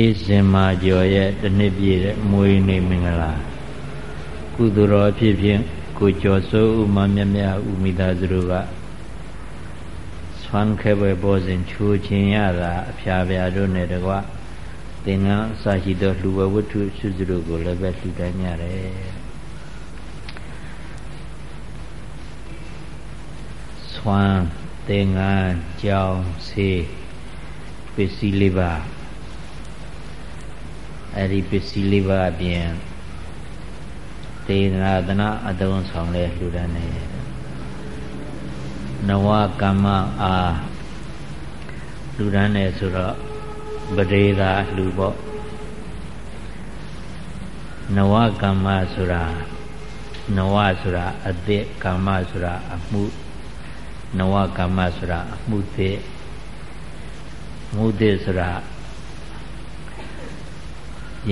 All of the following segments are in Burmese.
အေးစင်မာကျော်ရဲ့တနှစ်ပြည့်တဲ့မွေးနေ့မင်္ဂလာကုသိုလ်တော်ဖြစ်ဖြင့်ကိုကျော်စိုးဥမမြမြဥမိသားစုတို့ကဆွမ်းခဲပွဲပေါ်စဉ်ချိုးခြင်းရတာအဖျားဖျားတို့နဲ့တကွသင်္ကန်းအစရှိသောလှူဝဝတ္ထုစုစုတို့ကိုလည်းပဲလှူဒန်းကြတယ်ဆွမ်းသင်္ကန်းကြောင်းဆေးပစ္စည်းလေးပါ အဲ့ဒီပစ္စည်းလေးပါအပြင်တေနာသနာအတုံးဆောင်လဲလှူဒန်းနေနဝကမ္မအားလှူဒန်းနေဆိုတော့ပဒေသာလှူပေါ့နဝကမ္မဆိုတာနဝဆိုတာအသစ်ကမ္မဆိုတာအမှုနဝကမ္မဆိုတာအမှုသစ်မှုသစ်ဆိုတာ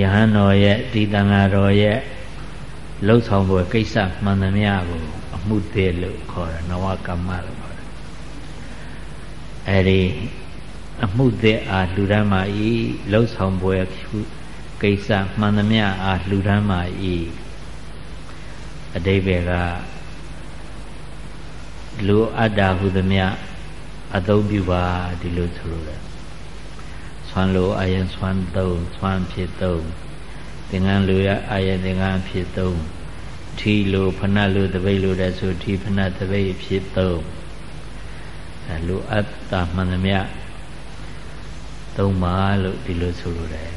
ယဟန်တော်ရဲ့ဒီတန်ဃာတော်ရဲ့လှုပ်ဆောင်ဖို့ကိစ္စမှန်သမျှကိုအမှုသေးလို့ခေါ်တယ်နဝကမ္မလို့ခေါ်တယ်အဲဒီအမှုသေးအားလှူဒန်းပါ၏လှုပ်ဆောင်ပွဲကိစ္စမှန်သမျှအားလှူဒန်းပါ၏အတိဘယ်ကလူအတ္တဟုသမျှအသုံးပြုပါဒီလိုဆိုလိုတယ် ဆွမ်းလိုအာယံဆွမ်းသုံးဆွမ်းဖြစ်သုံးသင်္ကန်းလိုရအာယံသင်္ကန်းဖြစ်သုံးထီလိုဖဏလိုတပိတ်လိုတဲ့ဆိုထီဖဏတပိတ်ဖြစ်သုံးအဲလိုအတ္တမှန်သမျှသုံးပါလို့ဒီလိုဆိုလိုတယ်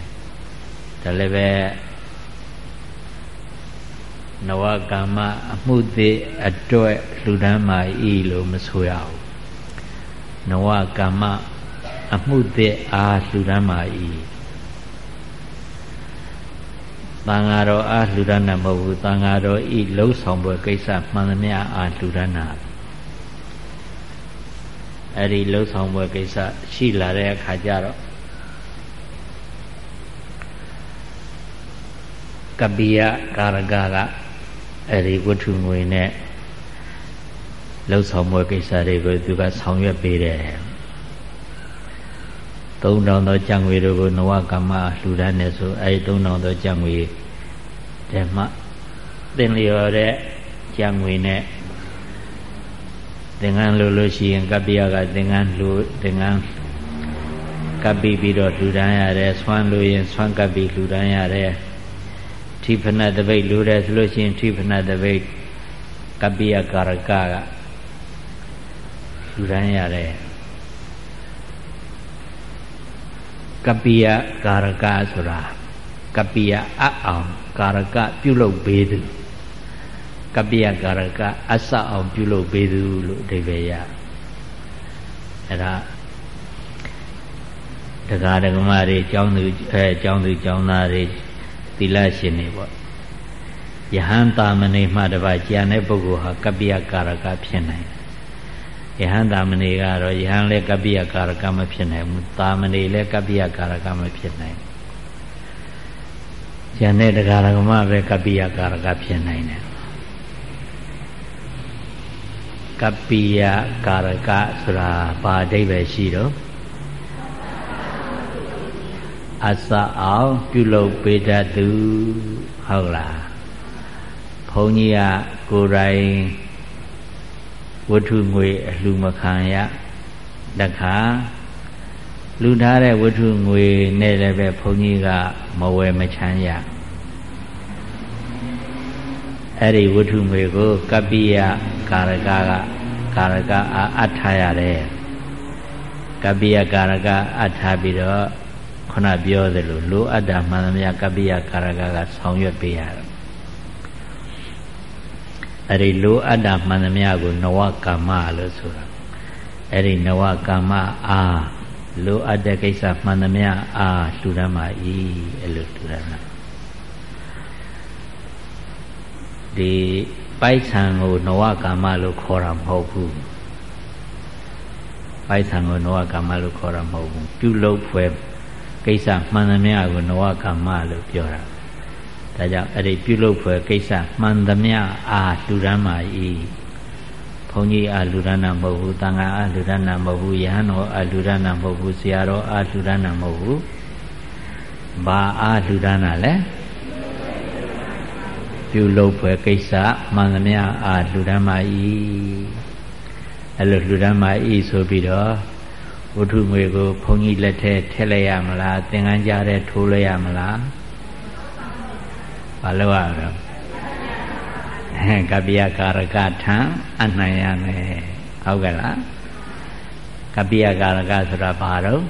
ဒါလည်းပဲနဝကမ္မအမှုသေးအတွက်လှူဒန်းမာဤလို့မဆိုရဘူးနဝကမ္မ အမှုသည့်အားလှူဒန်းပါ၏တန်ဃာတော်အားလှူဒန်းတာမဟုတ်ဘူးတန်ဃာတော်ဤလှုပ်ဆောင်ပွဲကိစ္စမှန်သမျှအားလှူဒန်းတာအဲ့ဒီလှုပ်ဆောင်ပွဲကိစ္စရှိလာတဲ့အခါကျတော့ကပိယကာရကကအဲ့ဒီဝတ္ထုငွေနဲ့လှုပ်ဆောင်ပွဲကိစ္စတွေကိုသူကဆောင်ရွက်ပေးတယ် 3000သောကြံငွေတို့ကိုနဝကမ္မလှူဒန်းနေဆိုအဲဒီ3000သောကြံငွေဓမ္မသင်လျော်တဲ့ကြံငွေနဲ့သင်္ကန်းလို့လို့ရှိရင်ကပ္ပိယကသင်္ကန်းလှူသင်္ကန်းကပ်ပြီးပြီးတော့လှူဒန်းရတယ်ဆွမ်းလို့ရင်ဆွမ်းကပ်ပြီးလှူဒန်းရတယ်ထိဖဏတပိတ်လှူတယ်ဆိုလို့ရှိရင်ထိဖဏတပိတ်ကပ္ပိယကာရကကလှူဒန်းရတယ် ကပိယကာရကဆိုတာကပိယအအောင်ကာရကပြုလုပ်ပေးသူကပိယကာရကအစအောင်ပြုလုပ်ပေးသူလို့အဓိပ္ပာယ်ရအဲ့ဒါတရားဓမ္မတွေကျောင်းသူအဲကျောင်းသူကျောင်းသားတွေသီလရှင်တွေပေါ့ယဟန်တာမဏေမှတပါကြာတဲ့ပုဂ္ဂိုလ်ဟာကပိယကာရကဖြစ်နိုင်ယ ဟန်တာမဏေကတော့ယဟန်လည်းကပ္ပိယကာရကမဖြစ်နိုင်ဘူးတာမဏေလည်းကပ္ပိယကာရကမဖြစ်နိုင်ကျန်တဲ့တရားဓမ္မပဲကပ္ပိယကာရကဖြစ်နိုင်တယ်ကပ္ပိယကာရကဆိုတာဘာအဓိပ္ပာယ်ရှိတော့အစအောင်ပြုလုပ်ပေးတတ်သူဟုတ်လားဘုန်းကြီးကကိုယ်တိုင် ဝတ္ထုငွေအလှမခံရတခါလူထားတဲ့ဝတ္ထုငွေနဲ့လည်းပဲဘုန်းကြီးကမဝယ်မချမ်းရအဲ့ဒီဝတ္ထုငွေကိုကပ္ပိယကာရကကကာရကအပ်ထားရတယ်ကပ္ပိယကာရကအပ်ထားပြီးတော့ခုနပြောသလိုလိုအပ်တာမှန်သမျှကပ္ပိယကာရကကဆောင်ရွက်ပေးရတယ် အဲ့ဒီလိုအပ်တာမှန်သမျှကိုနဝကမ္မလို့ဆိုတာအဲ့ဒီနဝကမ္မအားလိုအပ်တဲ့ကိစ္စမှန်သမျှအားလှူဒန်းပါ၏အဲ့လိုလှူဒန်းတာဒီပိုက်ဆံကိုနဝကမ္မလို့ခေါ်တာမဟုတ်ဘူးပိုက်ဆံကိုနဝကမ္မလို့ခေါ်တာမဟုတ်ဘူးပြုလုပ်ဖွယ်ကိစ္စမှန်သမျှကိုနဝကမ္မလို့ပြောတာ ဒါကြောင့်အဲ့ဒီပြုလုပ်ဖွယ်ကိစ္စမှန်သမျှအားလူရမ်းပါ၏ဘုန်းကြီးအားလူရမ်းတာမဟုတ်ဘူးတန်ခါအားလူရမ်းတာမဟုတ်ဘူးယဟန်တော်အားလူရမ်းတာမဟုတ်ဘူးဆရာတော်အားလူရမ်းတာမဟုတ်ဘူးဘာအားလှူဒါန်းတာလဲပြုလုပ်ဖွယ်ကိစ္စမှန်သမျှအားလှူဒါန်းပါ၏အဲ့လိုလှူဒါန်းပါ၏ဆိုပြီးတော့ဝတ္ထုငွေကိုဘုန်းကြီးလက်ထဲထည့်လိုက်ရမလားသင်္ကန်းကြားထဲထိုးလိုက်ရမလား ဘာလို့ရမလဲဟဲ့ကပိယကာရကထံအနှံရမယ်ဟုတ်ကဲ့လားကပိယကာရကဆိုတာဘာတော့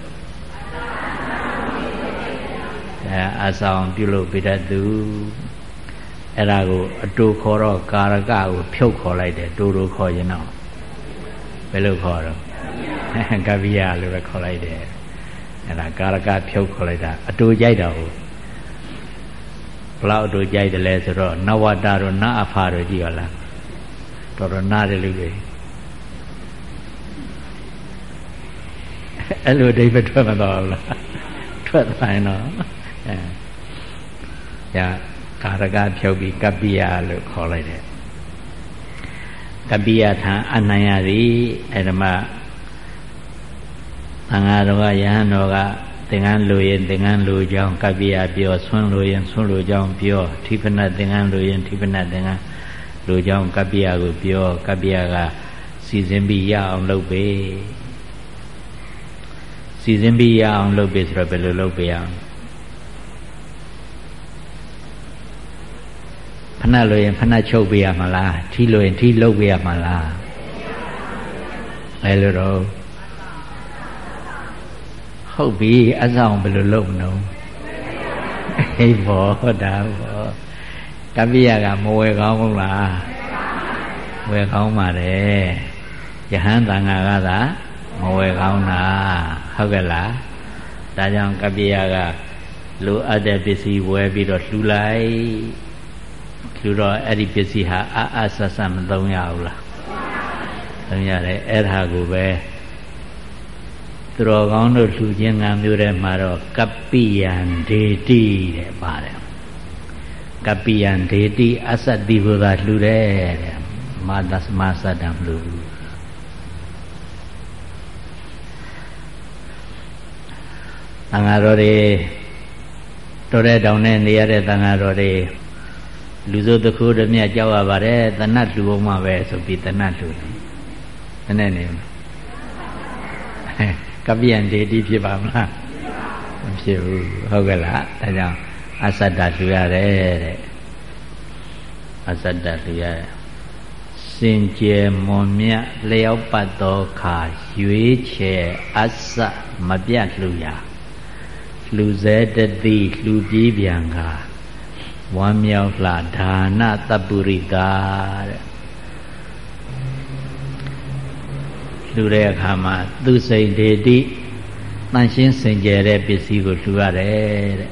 အဲအဆောင်ပြုလုပ်ပြတတ်သူအဲ့ဒါကိုအတူခေါ်တော့ကာရကကိုဖြုတ်ခေါ်လိုက်တယ်တူတူခေါ်ရင်တော့ဘယ်လိုခေါ်တော့ကပိယလို့ပဲခေါ်လိုက်တယ်အဲ့ဒါကာရကဖြုတ်ခေါ်လိုက်တာအတူကြိုက်တာဟုတ် ဘလောက်အတူကြိုက်တယ်လဲဆိုတော့နဝတ္တတို့နအဖာတို့ကြည့်ရလားတော်တော်နားတယ်လူတွေအဲ့လိုအဓိပ္ပာယ်ထွက်မတော်ဘူးလားထွက်သွားရင်တော့အဲညာကာရကဖြုတ်ပြီးကပ္ပိယလို့ခေါ်လိုက်တယ်ကပ္ပိယထံအနံရသည်အဲ့ဒါမှသံဃာတော်ကယဟန်တော်က သင်္ကန်းလူရင်သင်္ကန်းလူကြောင်းကပ္ပိယပြောဆွန်းလူရင်ဆွန်းလူကြောင်းပြောထိဖနသင်္ကန်းလူရင်ထိဖနသင်္ကန်းလူကြောင်းကပ္ပိယကိုပြောကပ္ပိယကစီစဉ်ပြီးရအောင်လုပ်ပေစီစဉ်ပြီးရအောင်လုပ်ပေဆိုတော့ဘယ်လိုလုပ်ပေအောင်ဖဏလို့ရင်ဖဏချုပ်ပေးရမလားထီလို့ရင်ထီလုပ်ပေးရမလားဘယ်လိုတော့ ဟုတ်ပြီအဆောင်ဘယ်လိုလုပ်မလို့ဟေးဘောဒါဘောကပိယကမဝယ်ကောင်းဘူးလားဝယ်ကောင်းပါတယ်ယဟန်တန်ဃာကသာမဝယ်ကောင်းတာဟုတ်ကဲ့လားဒါကြောင့်ကပိယကလိုအပ်တဲ့ပစ္စည်းဝယ်ပြီးတော့လှူလိုက်လှူတော့အဲ့ဒီပစ္စည်းဟာအာအဆဆမသုံးရဘူးလားသုံးရတယ်အဲ့ဒါကိုပဲ သူတော်ကောင်းတို့လှူခြင်းကမျိုးထဲမှာတော့ကပ္ပိယံဒေတိတဲ့ပါတယ်ကပ္ပိယံဒေတိအသတ္တိဘုရားလှူတယ်တဲ့မာသစမသတ္တံလှူသံဃာတော်တွေတော်တဲ့တောင်နဲ့နေရတဲ့သံဃာတော်တွေလူစိုးတစ်ခုတည်းမြတ်ကြောက်ရပါတယ်တဏှတ်လှူအောင်မှပဲဆိုပြီးတဏှတ်လှူတယ်။နည်းနည်းနေ ကပ္ပိယံဒေတိဖြစ်ပါမလားမဖြစ်ဘူးဟုတ်ကဲ့လားဒါကြောင့်အသတ္တလှူရတယ်တဲ့အသတ္တလှူရတယ်စင်ကြယ်မွန်မြတ်လျောက်ပတ်သောခါရွေးချယ်အစမပြတ်လှူရလှူစေတတိလှူပြီးပြန်ကဝမ်းမြောက်လှဒါနတပုရိကာတဲ့ လှူတဲ့အခါမှာသူစိန်ဒေတိတန်ရှင်းစင်ကြယ်တဲ့ပစ္စည်းကိုလှူရတယ်တဲ့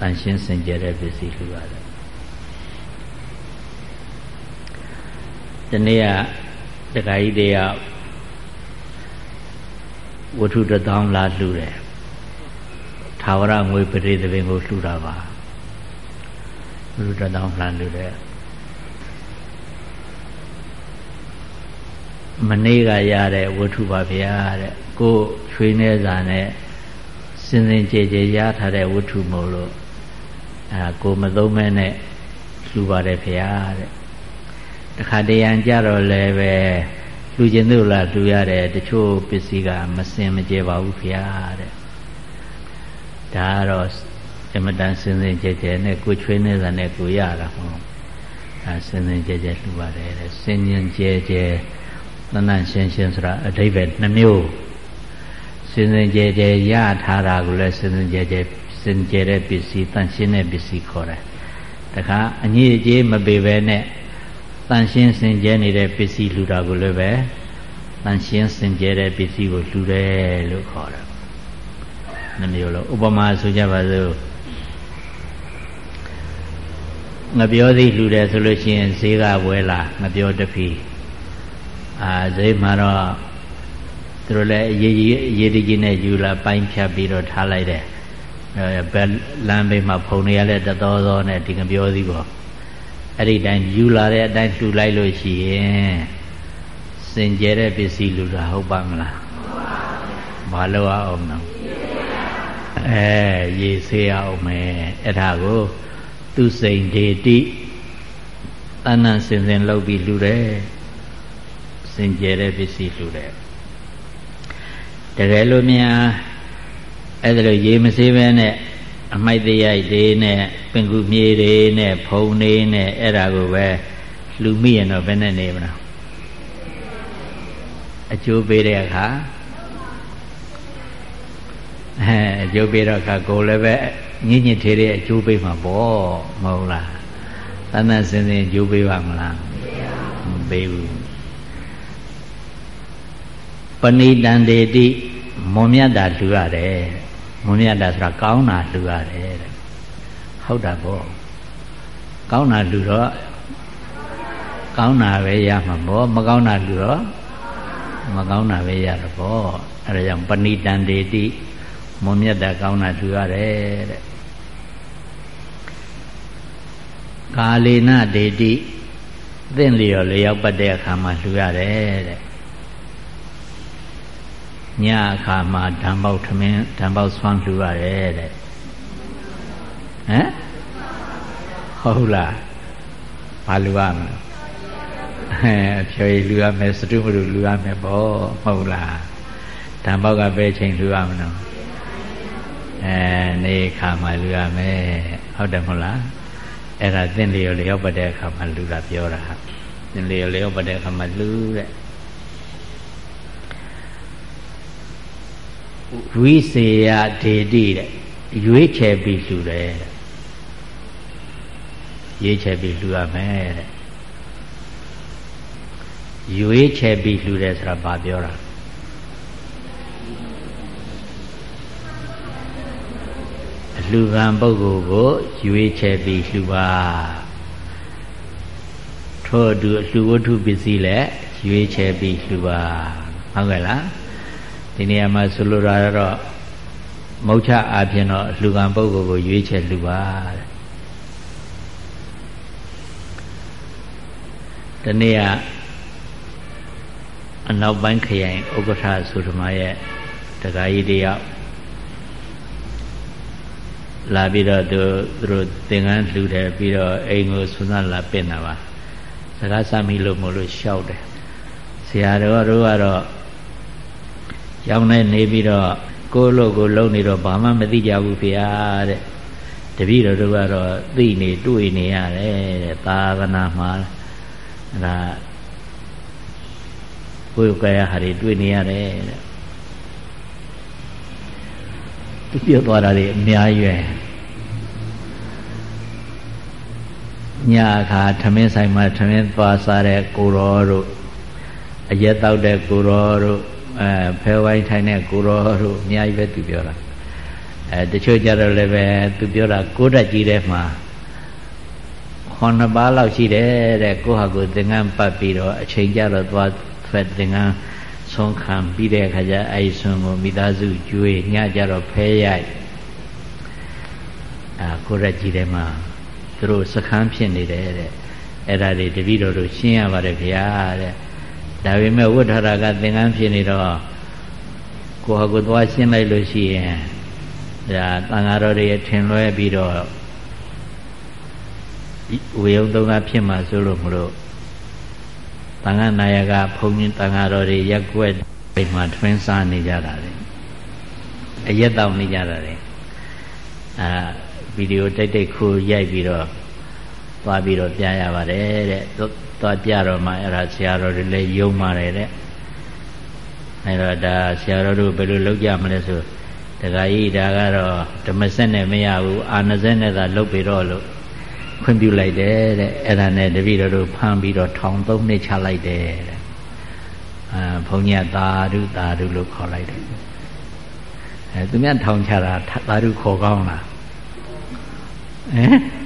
တန်ရှင်းစင်ကြယ်တဲ့ပစ္စည်းလှူရတယ်ဒီနေ့ကတခါကြီးတည်းကဝတ္ထုတထောင်လာလှူတယ်သာဝရငွေပရိသပင်ကိုလှူတာပါဝတ္ထုတထောင်လာလှူတယ် မနေ့ကရတဲ့ဝတ္ထုပါဗျာတဲ့ကိုချွေးနေစာနဲ့စင်စင်ကြဲကြဲရထားတဲ့ဝတ္ထုမို့လို့အဲကိုမသုံးမဲနဲ့လှူပါတယ်ဗျာတဲ့တခါတရံကြတော့လည်းပဲလှူခြင်းတို့လားလှူရတယ်တချို့ပစ္စည်းကမစင်မကြဲပါဘူးဗျာတဲ့ဒါကတော့အမတန်စင်စင်ကြဲကြဲနဲ့ကိုချွေးနေစာနဲ့ကိုရတာဟုတ်ဒါစင်စင်ကြဲကြဲလှူပါတယ်တဲ့စင်ញင်ကြဲကြဲ တဏ္ဍရှင်းရှင်းဆိုတာအဓိပ္ပာယ်နှမျိုးစင်စင်ကြဲကြဲရထားတာကိုလည်းစင်စင်ကြဲကြဲစင်ကြဲတဲ့ပစ္စည်းတန်ရှင်းတဲ့ပစ္စည်းခေါ်တယ်တခါအငြိအကျေးမပေပဲနဲ့တန်ရှင်းစင်ကြဲနေတဲ့ပစ္စည်းလှူတာကိုလည်းပဲတန်ရှင်းစင်ကြဲတဲ့ပစ္စည်းကိုလှူတယ်လို့ခေါ်တယ်နှမျိုးလို့ဥပမာဆိုကြပါစို့ငပြောသည်လှူတယ်ဆိုလို့ရှိရင်ဈေးကဝဲလာငပြောတဖီ အာဈေးမှာတော့သူတို့လည်းအရေးကြီးအရေးကြီးနဲ့ယူလာပိုင်းဖြတ်ပြီးတော့ထားလိုက်တယ်အဲဘယ်လမ်းဘေးမှာဖုန်တွေကလည်းတသောသောနဲ့ဒီကပြောစည်းပေါ့အဲ့ဒီတိုင်းယူလာတဲ့အတိုင်းလှူလိုက်လို့ရှိရင်စင်ကြဲတဲ့ပစ္စည်းလူတာဟုတ်ပါမလားမလို့အောင်နော်အဲရေဆေးအောင်မယ်အဲ့ဒါကိုသူစိန်ဒေတိတဏ္ဏစင်စင်လောက်ပြီးလှူတယ် စင်ကြယ်တဲ့ပစ္စည်းလှူတယ်တကယ်လို့များအဲ့ဒါလိုရေမဆေးပဲနဲ့အမိုက်တရိုက်တွေနဲ့ပင်ကူမြေတွေနဲ့ဖုံနေနဲ့အဲ့ဒါကိုပဲလှူမိရင်တော့ဘယ်နဲ့နေမလားအကျိုးပေးတဲ့အခါအဲအကျိုးပေးတော့အခါကိုလည်းပဲညင်ညင်သေးတဲ့အကျိုးပေးမှာပေါ့မဟုတ်လားသန္တစင်စင်အကျိုးပေးပါမလားမပေးဘူး ပဏိတန္တေတိမွန်မြတ်တာလှူရတယ်မွန်မြတ်တာဆိုတာကောင်းတာလှူရတယ်တဲ့ဟုတ်တာပေါ့ကောင်းတာလှူတော့ကောင်းတာပဲရမှာပေါ့မကောင်းတာလှူတော့မကောင်းတာပဲရတော့ပေါ့အဲဒါကြောင့်ပဏိတန္တေတိမွန်မြတ်တာကောင်းတာလှူရတယ်တဲ့ကာလေနဒေတိသင့်လျော်လျောက်ပတ်တဲ့အခါမှာလှူရတယ်တဲ့ ညအခါမှာဓမ္ပေါက်ထမင်းဓမ္ပေါက်ဆွမ်းလှူရတယ်တဲ့ဟမ်ဟုတ်လားဘာလှူရမလဲအဲဖြော်ရည်လှူရမယ်စတုမလူလှူရမယ်ပေါ့ဟုတ်လားဓမ္ပေါက်ကပဲချိန်လှူရမလို့အဲနေခါမှလှူရမယ်ဟုတ်တယ်မဟုတ်လားအဲ့ဒါသင်လျော်လျောက်ပတ်တဲ့အခါမှာလှူတာပြောတာဟာသင်လျော်လျောက်ပတ်တဲ့အခါမှာလှူတဲ့ ဝိစေယဒေတိတဲ့ရွေးချယ်ပြီးလှူတယ်တဲ့ရွေးချယ်ပြီးလှူရမယ်တဲ့ရွေးချယ်ပြီးလှူတယ်ဆိုတာဘာပြောတာအလှူခံပုဂ္ဂိုလ်ကိုရွေးချယ်ပြီးလှူပါထို့အတူအလှူဝတ္ထုပစ္စည်းလည်းရွေးချယ်ပြီးလှူပါဟုတ်ကဲ့လား ဒီနေရာမှာဆိုလိုတာတော့မௌချအပြင်တော့လူကံပုဂ္ဂိုလ်ကိုရွေးချယ်လူပါတဲ့ဒီနေ့ကအနောက်ပိုင်းခရိုင်ဥက္ကဋ္ဌဆိုဓမ္မရဲ့တက္ကကြီးတယောက်လာပြီးတော့သူတို့သင်္ကန်းလှူတယ်ပြီးတော့အိမ်ကိုဆွမ်းလာပင့်တာပါစကားစမိလို့မလို့ရှောက်တယ်ဆရာတော်တို့ကတော့ ရောင်းနေနေပြီးတော့ကိုယ်လို့ကိုယ်လုံးနေတော့ဘာမှမသိကြဘူးဖေဟာတဲ့တပည့်တော်တို့ကတော့သိနေတွေ့နေရတယ်တဲ့သာသနာမှာအဲဒါကိုယ်ကရဟာတွေတွေ့နေရတယ်တဲ့သူပြောသွားတာတွေအများကြီးပဲညအခါထမင်းဆိုင်မှာထမင်းသွားစားတဲ့ကိုရောတို့အရက်တောက်တဲ့ကိုရောတို့ အဲဖဲဝိုင်းထိုင်တဲ့ကိုရောတို့အများကြီးပဲသူပြောတာအဲတချို့ကြတော့လည်းပဲသူပြောတာကိုးတက်ကြီးတဲ့မှာခွန်နှစ်ပါးလောက်ရှိတယ်တဲ့ကိုဟာကိုသင်္ကန်းပတ်ပြီးတော့အချိန်ကြတော့သွားဖက်သင်္ကန်းဆုံးခံပြီးတဲ့အခါကျအဲဒီဆုံးကိုမိသားစုကျွေးညကြတော့ဖဲရိုက်အာကိုရက်ကြီးတဲ့မှာသူတို့စခန်းဖြစ်နေတယ်တဲ့အဲ့ဒါတွေတပည့်တော်တို့ရှင်းရပါတယ်ဗျာတဲ့ ဒါပေမဲ့ဝိထရာကသင်္ကန်းဖြစ်နေတော့ကိုဟာကိုသွားရှင်းလိုက်လို့ရှိရင်ဒါတန်ဃာတော်တွေထင်လွဲပြီးတော့ဝေယုံသုံးကဖြစ်မှာဆိုလို့မလို့တန်ဃာနာယကဘုန်းကြီးတန်ဃာတော်တွေရက်ွက်အိမ်မှာထွင်းစားနေကြတာလေအရက်တောင်နေကြတာလေအာဗီဒီယိုတိတ်တိတ်ခိုးရိုက်ပြီးတော့သွားပြီးတော့ပြရပါတယ်တဲ့ သွားကြတော့မှအဲ့ဒါဆရာတော်တွေလည်းယုံပါတယ်တဲ့အဲ့တော့ဒါဆရာတော်တို့ဘယ်လိုလုပ်ကြမလဲဆိုတခါကြီးဒါကတော့ဓမ္မစက်နဲ့မရဘူးအာနစက်နဲ့သာလုပ်ပြီးတော့လို့ခွင့်ပြုလိုက်တယ်တဲ့အဲ့ဒါနဲ့တပည့်တော်တို့ဖမ်းပြီးတော့ထောင်သုံးနှစ်ချလိုက်တယ်တဲ့အာဘုန်းကြီးသာဓုသာဓုလို့ခေါ်လိုက်တယ်အဲသူများထောင်ချတာသာဓုခေါ်ကောင်းလားဟမ်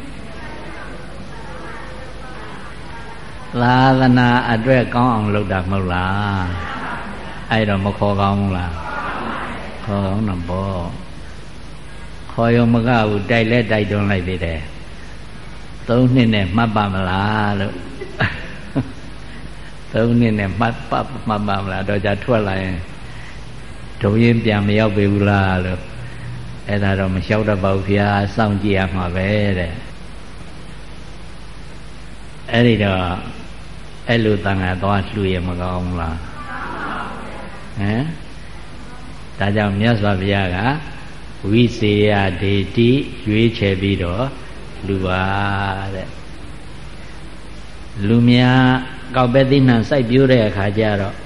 သာသနာအတွက်ကောင်းအောင်လုပ်တာမဟုတ်လားအဲ့တော့မခေါ်ကောင်းဘူးလားခေါ်ကောင်းတော့ဘောခေါ်ရုံမကဘူးတိုက်လဲတိုက်တွန်းလိုက်သေးတယ်သုံးနှစ်နဲ့မှတ်ပါမလားလို့သုံးနှစ်နဲ့မှတ်ပါမှတ်ပါမလားတော့じゃထွက်လာရင်ဒုံရင်ပြန်မရောက်ပေဘူးလားလို့အဲ့ဒါတော့မလျှောက်တတ်ပါဘူးဗျာစောင့်ကြည့်ရမှာပဲတဲ့အဲ့ဒီတော့ အဲ့လိုတန်ခါသွားလှူရမကောင်းလားဟမ်ဒါကြောင့်မြတ်စွာဘုရားကဝိစေယဒေတိရွေးချယ်ပြီးတော့လူပါတဲ့လူများကောက်ပဲသိနှံစိုက်ပြိုးတဲ့အခါကျတော့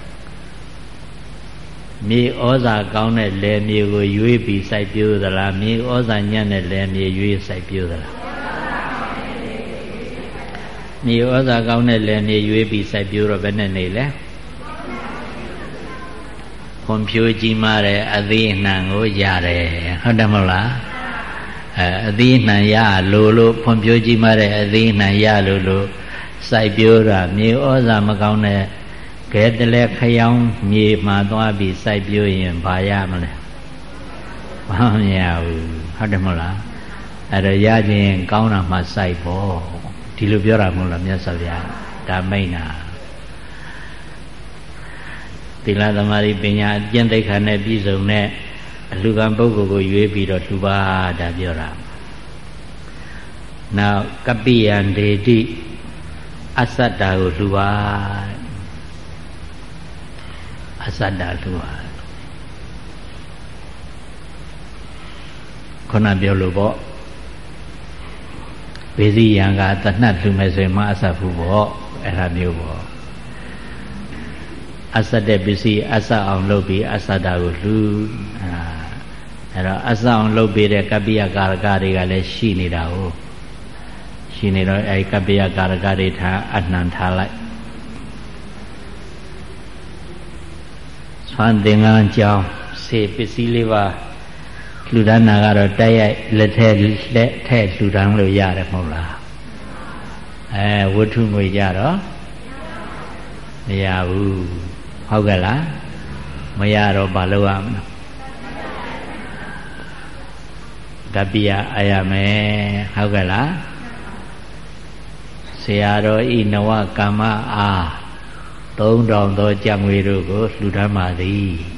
မြေဩဇာကောင်းတဲ့လယ်မြေကိုရွေးပြီးစိုက်ပြိုးသလားမြေဩဇာညံ့တဲ့လယ်မြေရွေးစိုက်ပြိုးသလား မြေဩဇာကောင်းတဲ့လယ်မြေရွေးပြီးစိုက်ပြိုးတော့ဘယ်နဲ့နေလဲဖွံ့ဖြိုးကြီးမားတဲ့အသီးအနှံကိုရတယ်ဟုတ်တယ်မဟုတ်လားအဲအသီးအနှံရလို့လို့ဖွံ့ဖြိုးကြီးမားတဲ့အသီးအနှံရလို့လို့စိုက်ပြိုးတာမြေဩဇာမကောင်းတဲ့ကဲတလဲခယောင်းမြေမှာသွားပြီးစိုက်ပြိုးရင်ဘာရမလဲဘာမရဘူးဟုတ်တယ်မဟုတ်လားအဲ့တော့ရခြင်းကောင်းတာမှစိုက်ဖို့ ဒီလိုပြောတာမဟုတ်လားမြတ်စွာဘုရားဒါမိတ်နာသီလသမာဓိပညာအကျင့်သိက္ခာနဲ့ပြည့်စုံတဲ့အလှကံပုဂ္ဂိုလ်ကိုရွေးပြီးတော့လှူပါဒါပြောတာနောက်ကပိယံဒေတိအသတ္တာကိုလှူပါအသတ္တာလှူပါခုနပြောလို့ပေါ့ ဘေစီယံကတဏှတ်လှူမယ်ဆိုရင်မအဆက်ဘူးပေါ့အဲ့ဒါမျိုးပေါ့အဆက်တဲ့ပစ္စည်းအဆက်အောင်လုပ်ပြီးအဆက်တာကိုလှူအာအဲ့တော့အဆက်အောင်လုပ်ပြီးတဲ့ကပ္ပိယကာရကတွေကလည်းရှိနေတာဟုတ်ရှိနေတော့အဲဒီကပ္ပိယကာရကတွေထားအနှံထားလိုက်ဆွမ်းသင်္ကန်းကြောင်းစေပစ္စည်းလေးပါ လှူဒါန်းတာကတော့တိုက်ရိုက်လက်ထဲလက်ထဲလှူဒါန်းလို့ရတယ်မဟုတ်လားအဲဝတ္ထုငွေကြတော့မရဘူးဟုတ်ကဲ့လားမရတော့ဘာလုပ်ရမလဲကပိယအာရမယ်ဟုတ်ကဲ့လားဆရာတော်ဤနဝကမ္မအားသုံးတော်သောကြံငွေတို့ကိုလှူဒါန်းပါသည်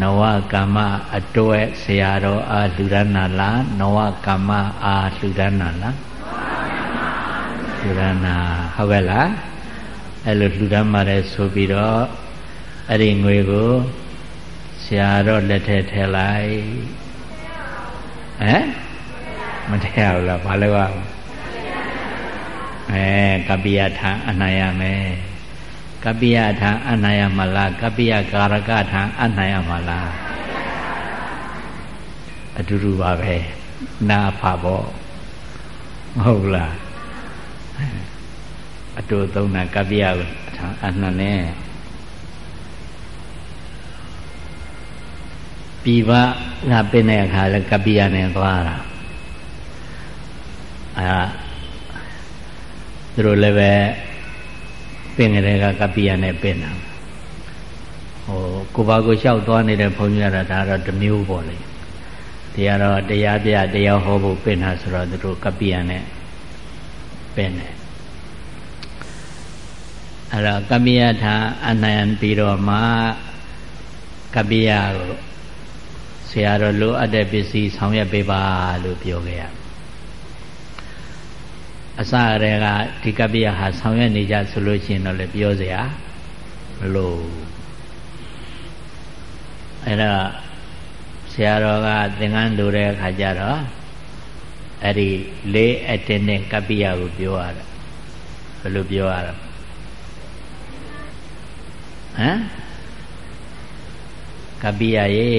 နဝကမ္မအတွက်ဆရာတော်အားလှူဒါန်းနာလားနဝကမ္မအားလှူဒါန်းနာလားလှူဒါန်းနာဟုတ်ကဲ့လားအဲ့လိုလှူဒါန်းပါတယ်ဆိုပြီးတော့အဲ့ဒီငွေကိုဆရာတော်လက်ထဲထည့်လိုက်ဟမ်မထည့်ဘူးလားဘာလို့ရအဲကပိယထံအနာရမယ် ကပိယထံအနာရမလားကပိယကာရကထံအနာရမလားအတူတူပါပဲနာဖပေါ့မဟုတ်လားအတူသုံးတာကပိယထံအနှံနဲ့ပြီပကပင်းတဲ့အခါလဲကပိယနဲ့သွားတာအာသူတို့လည်းပဲ ပင်ကလေးကကပိယနဲ့ပင်တာဟိုကိုပါကိုလျှောက်သွားနေတဲ့ဘုန်းကြီးကတော့ဒါတော့တမျိုးပေါ့လေတရားတော့တရားပြတရားဟောဖို့ပင်တာဆိုတော့သူတို့ကပိယနဲ့ပင်တယ်အဲ့တော့ကပိယထာအနယံပြီးတော့မှကပိယကိုဆရာတော်လိုအပ်တဲ့ပစ္စည်းဆောင်ရွက်ပေးပါလို့ပြောခဲ့ရ အစရဲကဒီကပ္ပိယဟာဆောင်ရွက်နေကြဆိုလို့ရှိရင်တော့လည်းပြောစရာမလိုအဲ့တော့ဆရာတော်ကသင်္ကန်းလိုတဲ့အခါကျတော့အဲ့ဒီလေးအတင်းနဲ့ကပ္ပိယကိုပြောရတာဘယ်လိုပြောရတာဟမ်ကပ္ပိယရေ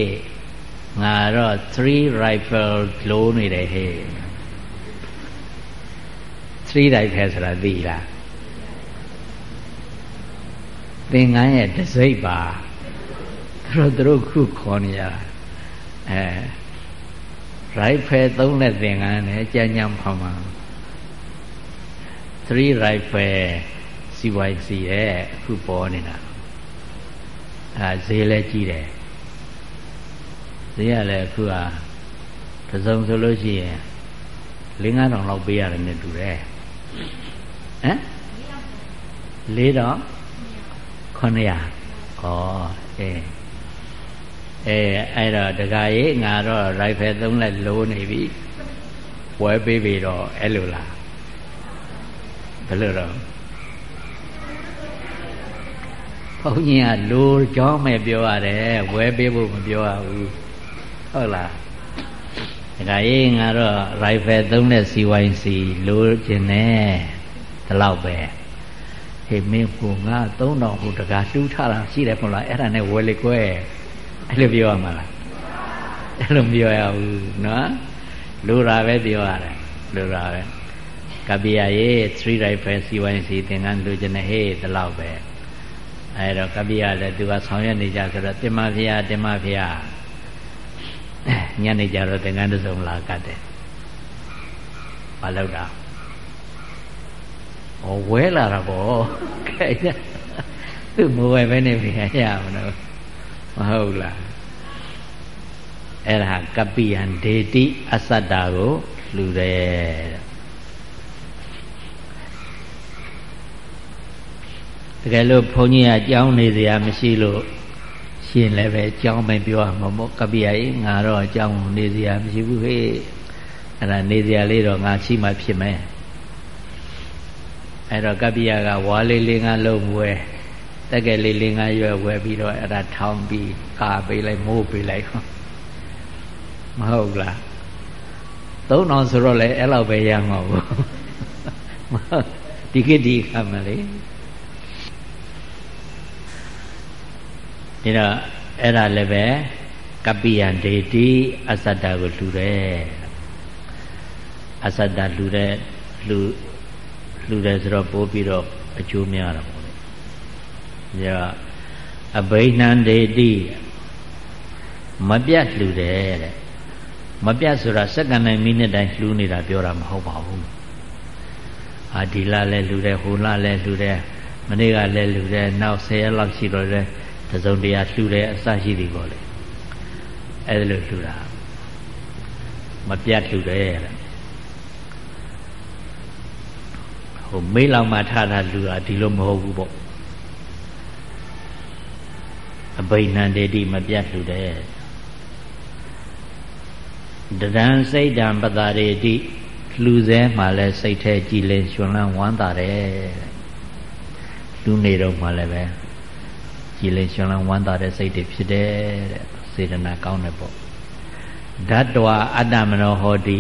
ငါတော့3 rifle လုံးနေတယ်ဟဲ့ 3 rifle ဆိုတာသိလားသင်္ကန်းရဲ့တစိပ်ပါသူတို့သူတို့ခုခေါ်နေရတာအဲ rifle သုံးတဲ့သင်္ကန်းနဲ့ကြမ်းကြမ်းဖောင်းဖောင်း3 rifle CYC ရဲ့အခုပေါ်နေတာအဲဈေးလည်းကြီးတယ်ဈေးရလဲအခုဟာတစ်စုံဆိုလို့ရှိရင်၄၅တောင်လောက်ပေးရတယ်နဲ့တူတယ် ဟမ်၄တော့900ဩအေးအဲအဲ့တော့တခါရေးငါတော့ရိုက်ဖယ်သုံးလက်လိုးနေပြီဝဲပေးပြီတော့အဲ့လိုလားဘယ်လိုတော့ဘုန်းကြီးကလိုကြောင်းမဲ့ပြောရတယ်ဝဲပေးဖို့မပြောရဘူးဟုတ်လား တခါရေးငါတော့ရိုက်ဖယ်သုံးလက်စီဝိုင်းစီလိုခြင်းနဲ့ဒီလောက်ပဲဟေးမင်းကငါ3000ဟိုတကားလှူထားတာရှိတယ်မဟုတ်လားအဲ့ဒါနဲ့ဝယ်လေကွယ်အဲ့လိုပြောရမှာလားအဲ့လိုမပြောရဘူးနော်လူရာပဲပြောရတယ်လူရာပဲကပိယရေ3 rifle C1C သင်္ကန်းလူကျင်ဟေးဒီလောက်ပဲအဲ့တော့ကပိယလည်းသူကဆောင်ရွက်နေကြဆိုတော့တင်မဖျားတင်မဖျား ညနေကြတော့သင်္ကန်းတစ်စုံလာကတ်တယ်ဘာလို့တာဩဝဲလာတာပေါ့ခိုင်သူမဝဲပဲနေပြန်ရမလို့မဟုတ်လားအဲ့ဒါကပိယံဒေတိအသတ္တာကိုလှူတယ်တကယ်လို့ဘုန်းကြီးကကြောင်းနေစရာမရှိလို့ ရှင်လည်းပဲကြောင်းပဲပြောရမှာမို့ကပိယကြီးငါတော့အကြောင်းနေစရာမရှိဘူးဟေ့အဲ့ဒါနေစရာလေးတော့ငါရှိမှဖြစ်မယ်အဲ့တော့ကပိယကဝါလေးလေးငါလုံးဝဲတက်ကယ်လေးလေးငါရွယ်ဝဲပြီးတော့အဲ့ဒါထောင်းပြီးကာပေးလိုက်မိုးပေးလိုက်မဟုတ်လားသုံးအောင်ဆိုတော့လေအဲ့လောက်ပဲရမှာဘူးဒီကိဒီခမလေး ဒါတော့အဲ့ဒါလည်းပဲကပိယံဒေတိအသတ္တကိုလှူတယ်အသတ္တလှူတဲ့လှူလှူတယ်ဆိုတော့ပို့ပြီးတော့အကျိုးများတော့ပေါ့လေဒါအဘိနံဒေတိမပြတ်လှူတယ်တဲ့မပြတ်ဆိုတာစက္ကန့်တိုင်းမိနစ်တိုင်းလှူနေတာပြောတာမဟုတ်ပါဘူးအာဒီလလည်းလှူတယ်ဟိုလလည်းလှူတယ်မနေ့ကလည်းလှူတယ်နောက်10ရက်လောက်ရှိတော့တယ် တစုံတရာလှူတယ်အစရှိသည်ပေါ့လေအဲ့ဒါလိုလှူတာမပြတ်လှူတယ်တဲ့ဟိုမေးလောက်မှထားတာလှူတာဒီလိုမဟုတ်ဘူးပေါ့အဘိနန္တေတိမပြတ်လှူတယ်တဒံစိတ်တံပတာရေတိလှူစဲမှလည်းစိတ်แท้ကြည်လင်ရှင်လန်းဝမ်းသာတယ်လူနေတော့မှလည်းပဲ ကြည်လင်ရှင်လန်းဝမ်းသာတဲ့စိတ်တွေဖြစ်တယ်တဲ့စေတနာကောင်းတယ်ပေါ့ဓာတဝအတ္တမနောဟောတိ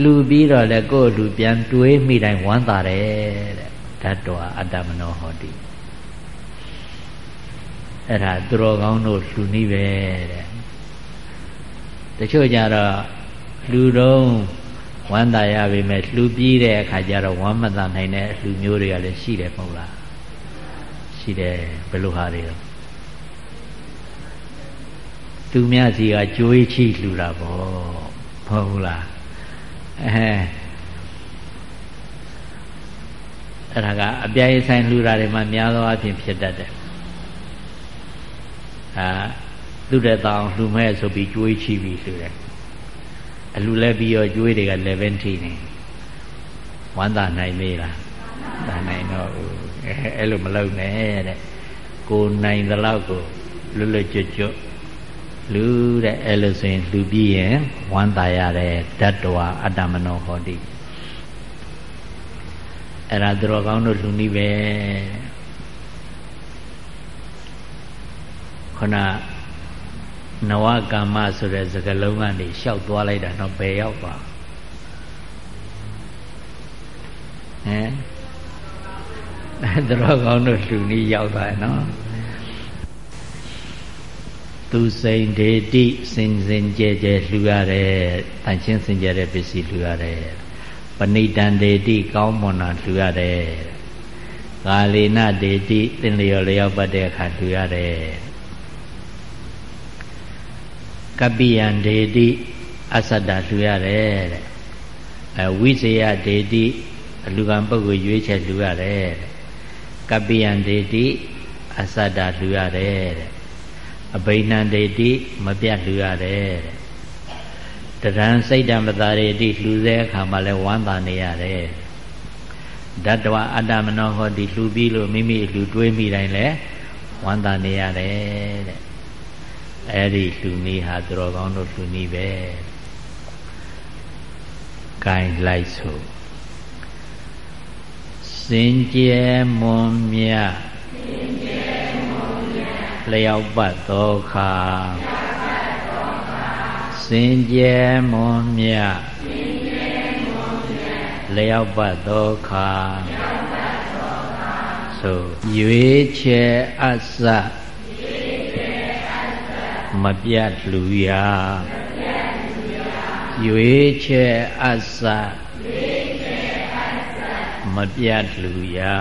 လှူပြီးတော့လည်းကိုယ်လူပြန်တွေးမိတိုင်းဝမ်းသာတယ်တဲ့ဓာတဝအတ္တမနောဟောတိအဲ့ဒါသူတော်ကောင်းတို့လှူနည်းပဲတဲ့တချို့ကြတော့လူတော့ဝမ်းသာရပြီမဲ့လှူပြီးတဲ့အခါကျတော့ဝမ်းမသာနိုင်တဲ့လူမျိုးတွေကလည်းရှိတယ်မဟုတ်လား ရှိတယ်ဘယ်လိုဟာတွေတော့သူများစီကကြွေးချီလှူတာပေါ့မဟုတ်လားအဲအဲ့ဒါကအပြားဆိုင်လှူတာတွေမှများသောအားဖြင့်ဖြစ်တတ်တယ်အာသူတဲ့တောင်လှူမဲ့ဆိုပြီးကြွေးချီပြီးလှူတယ်အလှလဲပြီးတော့ကြွေးတွေက11ထိနေဝမ်းသာနိုင်မေးလားသာနိုင်တော့ အဲ့လိုမလုပ်နဲ့တဲ့ကိုနိုင်သလောက်ကိုလွတ်လွတ်ကျွတ်ကျွတ်လူတဲ့အဲ့လိုဆိုရင်လူပြီးရင်ဝမ်းသာရတယ်ဓာတ္တဝအတ္တမနောဟောတိအဲ့ဒါသူတော်ကောင်းတို့လူနည်းပဲခုနနဝကာမဆိုတဲ့စကားလုံးကနေရှောက်သွားလိုက်တာတော့ဘယ်ရောက်ပါ သူတော်ကောင်းတို့လူနည်းရောက်သွားနော်သူစိန်ဒေတိစင်စင်ကြဲကြဲလှူရတယ်တန်ချင်းစင်ကြဲတဲ့ပစ္စည်းလှူရတယ်ပဏိတံဒေတိကောင်းမွန်တာလှူရတယ်ကာလေနဒေတိသင်လျော်လျောက်ပတ်တဲ့အခါလှူရတယ်ကပိယံဒေတိအသတ္တလှူရတယ်တဲ့အဲဝိဇယဒေတိအလူကံပုဂ္ဂိုလ်ရွေးချက်လှူရတယ်တဲ့ ကပိယံဒေတိအသတ္တလှူရတယ်တဲ့အဘိနန္ဒေတိမပြတ်လှူရတယ်တဲ့တရံစိတ်တံပတာရေတိလှူစေအခါမှာလဲဝမ်းသာနေရတယ်ဓတ္တဝအတ္တမနောဟောတိလှူပြီးလို့မိမိလှူတွေးမိတိုင်းလဲဝမ်းသာနေရတယ်တဲ့အဲ့ဒီလူနည်းဟာသူတော်ကောင်းတို့လူနည်းပဲဂိုင်းလိုက်ဆိုစ င်ကြယ်မွန်မြတ်လျောက်ပတ်သောခါစင်ကြယ်မွန်မြတ်လျောက်ပတ်သောခါဆိုရွေးချယ်အစမပြတ်လူရာရွေးချယ်အစ မပြတ်လူရာ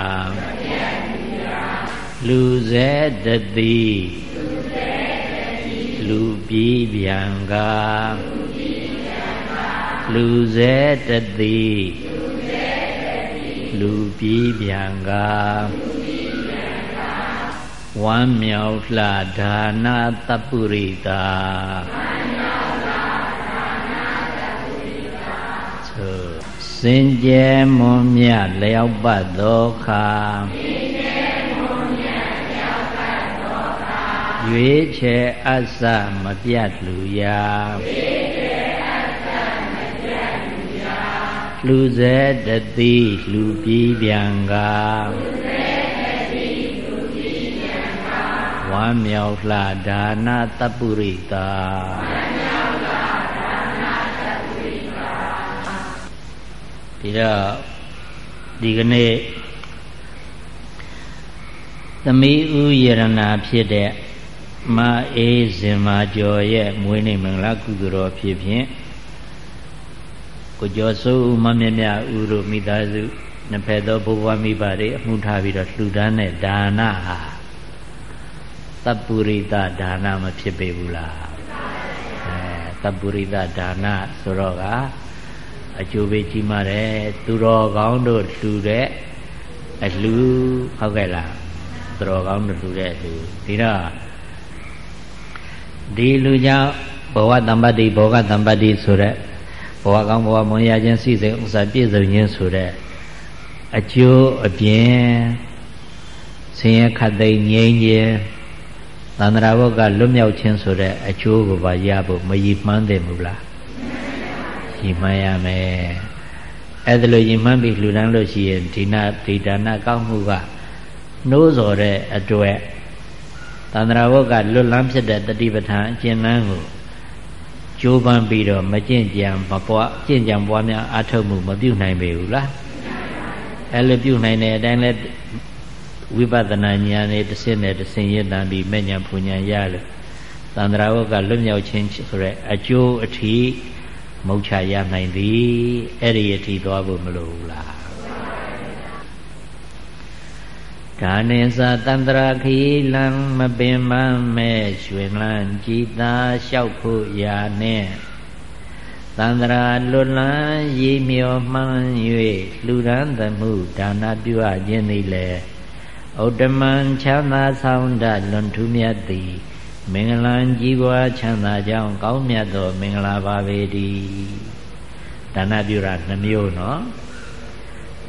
လူဇဲတတိလူပြီးပြန်ကလူဇဲတတိလူပြီးပြန်ကဝမ်းမြောက်လှဒါနာတပုရိတာ စင်ကြယ်မွန်မြလျောက်ပတ်သောခါရွေးချယ်အစမပြတ်လူရာလူဇဲတတိလူပြီးပြန်ကဝမ်းမြောက်လှဒါနာတပုရိတာ ဒီတော့ဒီကနေ့သမီးဥယရဏဖြစ်တဲ့မအေးဇင်မာကျော်ရဲ့မွေးနေ့မင်္ဂလာကုသိုလ်တော်ဖြစ်ဖြင့်ကိုကျော်စိုးဦးမမြမြဦးတို့မိသားစုနှစ်ဖက်သောဘုရားမိဘတွေအမှုထားပြီးတော့လှူဒန်းတဲ့ဒါနဟာတပ္ပုရိသဒါနမဖြစ်ပေဘူးလားအဲတပ္ပုရိသဒါနဆိုတော့က အကျိုးပေးကြီးမားတယ်သူတော်ကောင်းတို့လှူတဲ့အလှူဟုတ်ကဲ့လားသူတော်ကောင်းတို့လှူတဲ့အလှူဒီတော့ဒီလူကြောင့်ဘဝတမ္ပတ္တိဘောဂတမ္ပတ္တိဆိုတဲ့ဘဝကောင်းဘဝမွန်ရခြင်းစိစိဥစ္စာပြည့်စုံခြင်းဆိုတဲ့အကျိုးအပြင်ဆင်းရဲခတ်သိမ်းငြိမ်းခြင်းသန္တရာဘုတ်ကလွတ်မြောက်ခြင်းဆိုတဲ့အကျိုးကိုပါရဖို့မရည်မှန်းတယ်မဟုတ်လား ရည်မှန်းရမယ်အဲ့ဒါလိုရည်မှန်းပြီးလှူဒန်းလို့ရှိရင်ဒီနာဒီဒါနကောက်မှုကနှိုးစော်တဲ့အတွက်သန္တရာဘုတ်ကလွတ်လန်းဖြစ်တဲ့တတိပဋ္ဌာန်အကျဉ်းလန်းကိုကြိုးပမ်းပြီးတော့မကျင့်ကြံမပွားကျင့်ကြံပွားများအထုတ်မှုမပြုနိုင်ပေဘူးလားအဲ့လိုပြုနိုင်တဲ့အတိုင်းလဲဝိပဿနာဉာဏ်နဲ့တစ်စင်းနဲ့တစ်စင်းရည်တန်ပြီးမဲ့ဉာဏ်ပူဉာဏ်ရလို့သန္တရာဝကလွတ်မြောက်ခြင်းဆိုတဲ့အကျိုးအထိ မုတ်ချရနိုင်သည်အဲ့ဒီအထိသွားဖို့မလိုဘူးလားဒါနေသာတန္တရာခီလံမပင်မမဲ့ရွှင်လန်းကြည်သာလျှောက်ဖို့ရာနဲ့သန္တရာလွတ်လန်းရေမြော်မှန်း၍လူရန်သမှုဒါနပြုအပ်ခြင်းသည်လေဥတ္တမံချမ်းသာဆောင်တလွန်ထူးမြတ်သည် မင်္ဂလံကြီးပွားချမ်းသာကြောင်းကောင်းမြတ်သောမင်္ဂလာပါပေတည်းဒါနပြုတာနှမျိုးနော်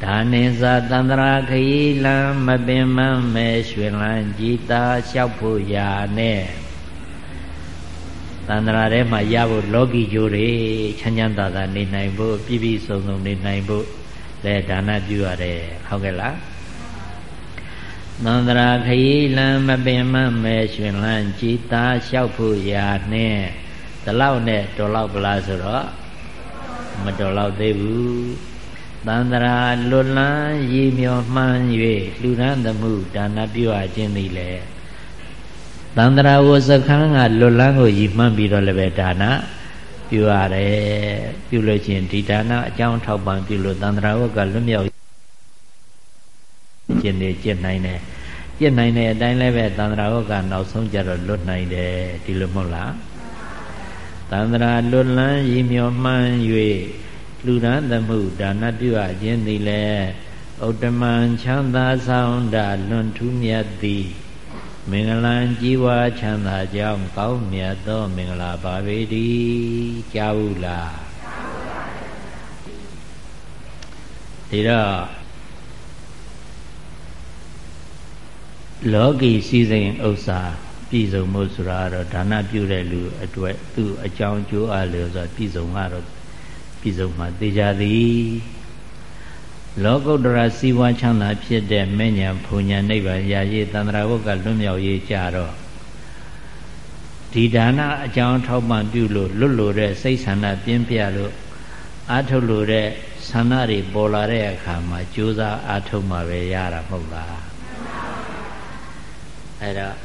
ဒါနိသသန္တရာခရီလံမပင်မမဲရွှင်လန်းကြည်သာလျှောက်ဖို့ရာနဲ့သန္တရာထဲမှာရဖို့လောကီကျိုးတွေချမ်းချမ်းသာသာနေနိုင်ဖို့ပြည့်ပြည့်စုံစုံနေနိုင်ဖို့လဲဒါနပြုရတယ်ဟုတ်ကဲ့လား သန္တရာခရီလံမပင်မမဲရွှင်လန်းကြည်သာလျှောက်ဖို့ရာနဲ့ဒီလောက်နဲ့တော်လောက်ပလားဆိုတော့မတော်လောက်သေးဘူးသန္တရာလွတ်လန်းရည်မြော်မှန်း၍လှူဒန်းသမှုဒါနပြုအပ်ခြင်းသည်လေသန္တရာဝစခန်းကလွတ်လန်းကိုရည်မှန်းပြီးတော့လည်းပဲဒါနပြုရတယ်ပြုလို့ချင်းဒီဒါနအကြောင်းထောက်ပံ့ပြုလို့သန္တရာဝကလွတ်မြောက် ခြင်းတွေကျင့်နိုင်တယ်ကျင့်နိုင်တဲ့အတိုင်းလည်းပဲသန္တရာဝကနောက်ဆုံးကြတော့လွတ်နိုင်တယ်ဒီလိုမဟုတ်လားသန္တရာလွတ်လန်းရည်မြော်မှန်း၍လူရန်သမှုဒါနပြုအပ်ခြင်းသည်လည်းဥတ္တမံချမ်းသာဆောင်တာလွန်ထူးမြတ်သည်မင်္ဂလာကြီးဝါချမ်းသာကြောင်းကောင်းမြတ်သောမင်္ဂလာပါပေတည်းကြားဘူးလားဒီတော့ လောကီစည်းစိမ်ဥစ္စာပပြည်စုံမှုဆိုတာကတော့ဒါနပြုတဲ့လူအတွက်သူ့အကြောင်းကျိုးအားလျော်စွာပြည်စုံကတော့ပြည်စုံမှာသိကြသည်လောကုတ္တရာစီဝါချမ်းသာဖြစ်တဲ့မဉ္ဇဉ်ဘုံညာနိဗ္ဗာန်ရာရေးသန္တရာဝုတ်ကလွတ်မြောက်ရေးကြတော့ဒီဒါနအကြောင်းထောက်ပံ့ပြုလို့လွတ်လို့တဲ့စိတ်ဆန္ဒပြင်းပြလို့အာထုတ်လို့တဲ့ဆန္ဒတွေပေါ်လာတဲ့အခါမှာကြိုးစားအာထုတ်မှပဲရတာမဟုတ်လား အဲ့တော့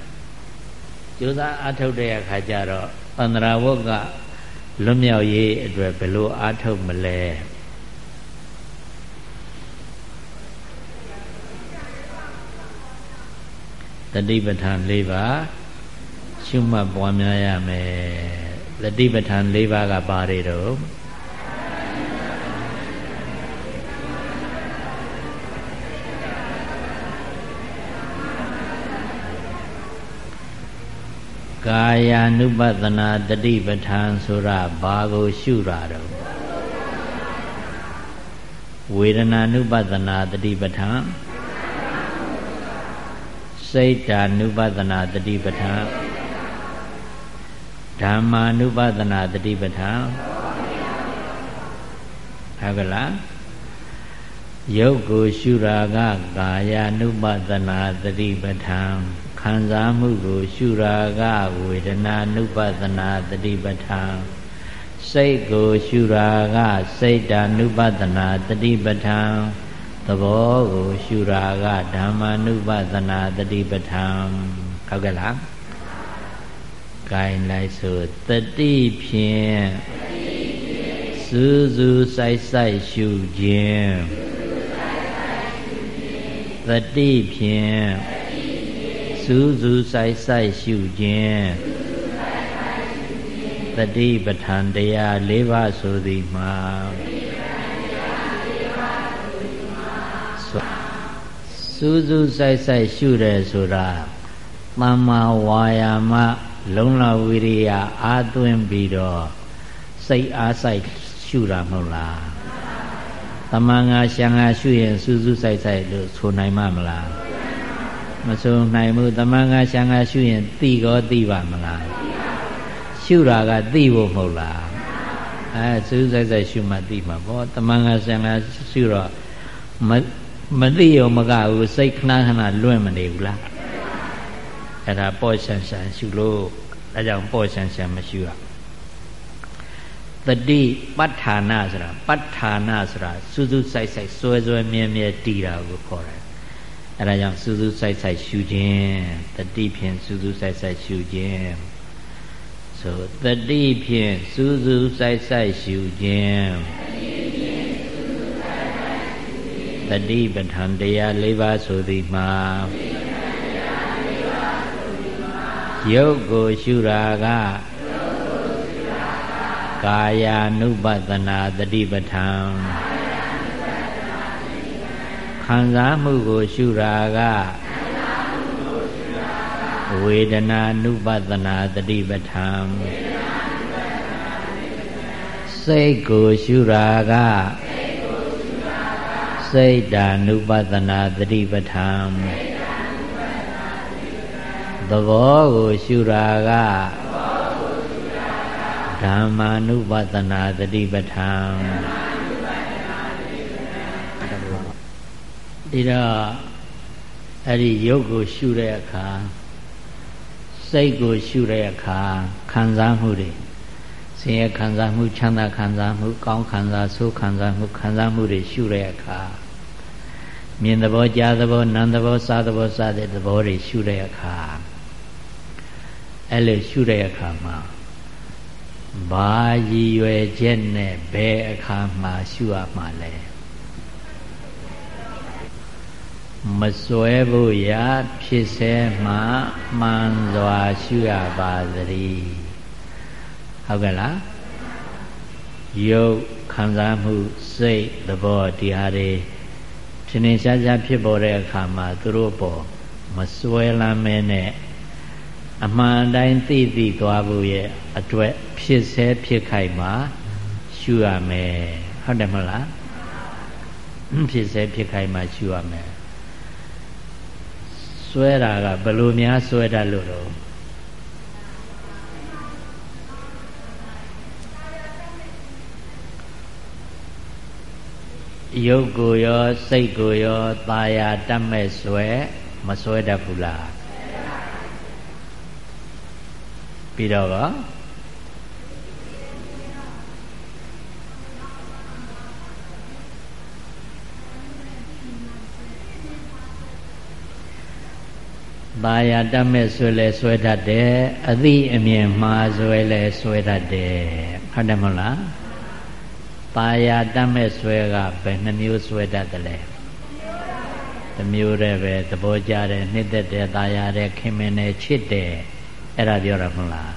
ကြိုးစားအာထုတ်တဲ့အခါကျတော့သန္တရာဝုတ်ကလွတ်မြောက်ရေးအတွက်ဘယ်လိုအာထုတ်မလဲတတိပဋ္ဌာန်၄ပါးရှုမှတ်ပွားများရမယ်တတိပဋ္ဌာန်၄ပါးကဘာတွေတော့ ကာယ ानु ပသနာတတိပဋ္ဌာန်ဆိုတာဘာကိုရှုတာတော့ဝေဒနာ ानु ပသနာတတိပဋ္ဌာန်စိတ်ဓာ ानु ပသနာတတိပဋ္ဌာန်ဓမ္မာ ानु ပသနာတတိပဋ္ဌာန်ဟုတ်ကလားယုတ်ကိုရှုရာကကာယ ानु ပသနာတတိပဋ္ဌာန် ခံစားမှုကိုရှုရာကဝေဒနာနုပဒနာတတိပဋ္ဌာန်စိတ်ကိုရှုရာကစိတ်တ ानु ပဒနာတတိပဋ္ဌာန်သဘောကိုရှုရာကဓမ္မ ानु ပဒနာတတိပဋ္ဌာန်ဟုတ်ကဲ့လားဂိုင်းလိုက်ဆိုတတိဖြင့်စူးစူးဆိုင်ဆိုင်ရှုခြင်းတတိဖြင့် စူးစူးဆိုင်ဆိုင်ရှုခြင်းတတိပဋ္ဌာန်တရား၄ပါးဆိုသည်မှာစူးစူးဆိုင်ဆိုင်ရှုတယ်ဆိုတာသမ္မာဝါယာမလုံလဝိရိယအာသွင်းပြီးတော့စိတ်အားဆိုင်ရှုတာမဟုတ်လားတမန်ငါရှံငါရှုရင်စူးစူးဆိုင်ဆိုင်လို့ဆိုနိုင်မှာမလား မဆိုနိုင်ဘူးတမန်ငါရှံငါရှုရင်သိကောသိပါမလားရှုတာကသိဖို့မဟုတ်လားအဲစူးစိုက်စိုက်ရှုမှသိမှာပေါ့တမန်ငါရှံငါရှုတော့မမသိရောမကဘူးစိတ်ခဏခဏလွင့်မနေဘူးလားအဲ့ဒါပေါ့ရှန်ရှန်ရှုလို့အဲကြောင့်ပေါ့ရှန်ရှန်မရှုရတတိပဋ္ဌာနာဆိုတာပဋ္ဌာနာဆိုတာစူးစူးစိုက်စိုက်စွဲစွဲမြဲမြဲတည်တာကိုခေါ်တယ် အဲဒါကြောင့်စူးစူးဆိုင်ဆိုင်ရှုခြင်းတတိဖြင့်စူးစူးဆိုင်ဆိုင်ရှုခြင်းဆိုတတိဖြင့်စူးစူးဆိုင်ဆိုင်ရှုခြင်းတတိပဋ္ဌာန်တရား၄ပါးဆိုသည်မှာယုတ်ကိုရှုရာကကာယ ानु ပသနာတတိပဋ္ဌာန် ခံစားမှုကိုရှုရာကဝေဒနာနုပဒနာတတိပဋ္ဌာန်စိတ်ကိုရှုရာကစိတ်ဓာနုပဒနာတတိပဋ္ဌာန်သဘောကိုရှုရာကဓမ္မာနုပဒနာတတိပဋ္ဌာ ဒီတော့အဲ့ဒီရုပ်ကိုရှုတဲ့အခါစိတ်ကိုရှုတဲ့အခါခံစားမှုတွေဆင်းရဲခံစားမှုချမ်းသာခံစားမှုကောင်းခံစားဆိုးခံစားမှုခံစားမှုတွေရှုတဲ့အခါမြင်သဘောကြားသဘောနာမ်သဘောစားသဘောစတဲ့သဘောတွေရှုတဲ့အခါအဲ့လိုရှုတဲ့အခါမှာဘာရည်ရွယ်ချက်နဲ့ဘယ်အခါမှာရှုရမှာလဲ မစွဲဖို့ရာဖြစ်စေမှမှန်စွာရှုရပါသတည်းဟုတ်ကဲ့လားယုတ်ခံစားမှုစိတ်သဘောတရားတွေထင်ထင်ရှားရှားဖြစ်ပေါ်တဲ့အခါမှာသူတို့ပေါ်မစွဲလမ်းမဲနဲ့အမှန်တိုင်းသိသိသွားဖို့ရဲ့အတွက်ဖြစ်စေဖြစ်ခိုက်မှာရှုရမယ်ဟုတ်တယ်မဟုတ်လားဖြစ်စေဖြစ်ခိုက်မှာရှုရမယ် စွဲတာကဘယ်လိုများစွဲတတ်လို့တော့ရုပ်ကိုရောစိတ်ကိုရောตาရတတ်မဲ့စွဲမစွဲတတ်ဘူးလားပြီးတော့ ကဘာယာတတ်မဲ့ဆွဲလဲဆွဲတတ်တယ်အသိအမြင်မှားဆွဲလဲဆွဲတတ်တယ်ဟုတ်တယ်မဟုတ်လားဘာယာတတ်မဲ့ဆွဲကဘယ်နှမျိုးဆွဲတတ်တယ်လဲတစ်မျိုးတည်းပဲသဘောကျတယ်နှစ်သက်တယ်ตายရတယ်ခင်မင်တယ်ချစ်တယ်အဲ့ဒါပြောတာမဟုတ်လား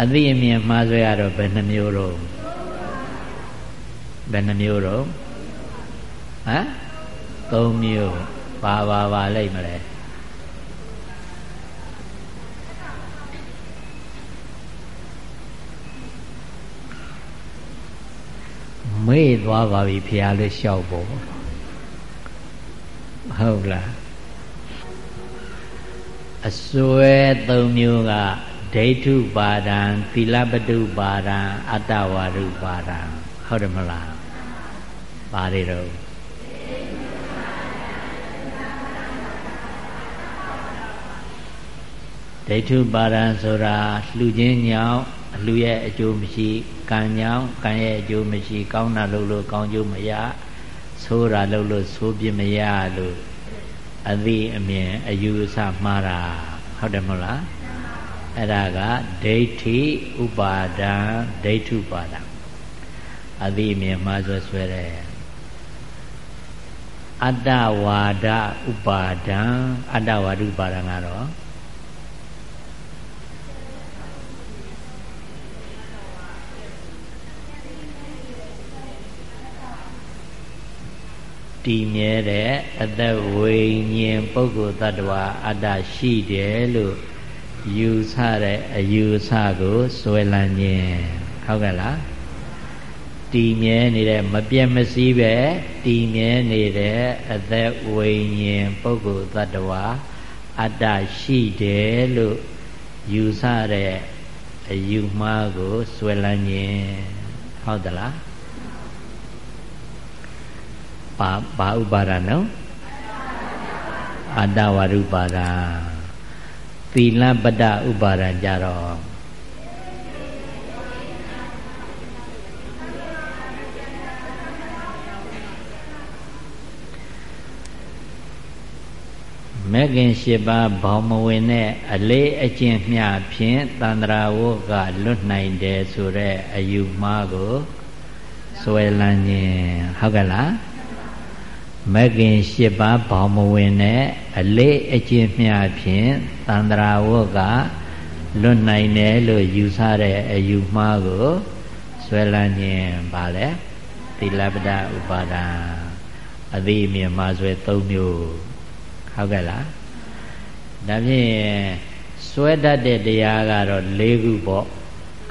အသိအမြင်မှားဆွဲရတော့ဘယ်နှမျိုးတော့ဘယ်နှမျိုးတော့ဟမ်သုံးမျိုးပါပါပါလိုက်မလဲ မေ့သွားပါပြီဖះလို့လျှောက်ဖို့ဟုတ်လားအစွဲသုံးမျိုးကဒိဋ္ဌုပါဒံသီလပတုပါဒံအတ္တဝါရုပါဒံဟုတ်တယ်မလားပါတွေတော့ဒိဋ္ဌုပါဒံဆိုတာလှူခြင်းညောင်းအ လှရဲ့အကျိုးမရှိကံညောင်းကံရဲ့အကျိုးမရှိ ကောင်းတာလုပ်လို့ကောင်းကျိုးမရဆိုးတာလုပ်လို့ဆိုးပြမရလို့အသိအမြင်အယူအဆမှားတာဟုတ်တယ်မဟုတ်လားအဲ့ဒါကဒိဋ္ဌိဥပါဒံဒိဋ္ဌုပါဒံအသိအမြင်မှားဆွဲဆွဲတယ်အတ္တဝါဒဥပါဒံအတ္တဝါဒဥပါဒံကတော့ တည်မြဲတဲ့အသက်ဝိညာဉ်ပုဂ္ဂိုလ်တ attva အတ္တရှိတယ်လို့ယူဆတဲ့အယူဆကိုစွဲလန်းခြင်းဟုတ်ကဲ့လားတည်မြဲနေတဲ့မပြတ်မစည်းပဲတည်မြဲနေတဲ့အသက်ဝိညာဉ်ပုဂ္ဂိုလ်တ attva အတ္တရှိတယ်လို့ယူဆတဲ့အယူမှားကိုစွဲလန်းခြင်းဟုတ်သလား ပါဘာဥပါဒနော်အတ္တဝရုပါဒသီလပတ္တဥပါဒကြတော့မဂ်ခင်၈ပါးဘောင်မဝင်တဲ့အလေးအကျင့်မျှဖြင့်တန္တရာဝုကလွတ်နိုင်တယ်ဆိုတဲ့အယူမှားကိုစွဲလန်းခြင်းဟုတ်ကဲ့လား မဂ်ခင်၈ပါးဘောင်မဝင်နဲ့အလေးအကျင့်မျှဖြင့်သန္တရာဝတ်ကလွတ်နိုင်တယ်လို့ယူဆတဲ့အယူမှားကိုဆွဲလန်းခြင်းပါလေသီလပဒဥပါဒာအသိအမြင်မှာဆွဲ၃မျိုးဟုတ်ကဲ့လားဒါဖြင့်ဆွဲတတ်တဲ့တရားကတော့၄ခုပေါ့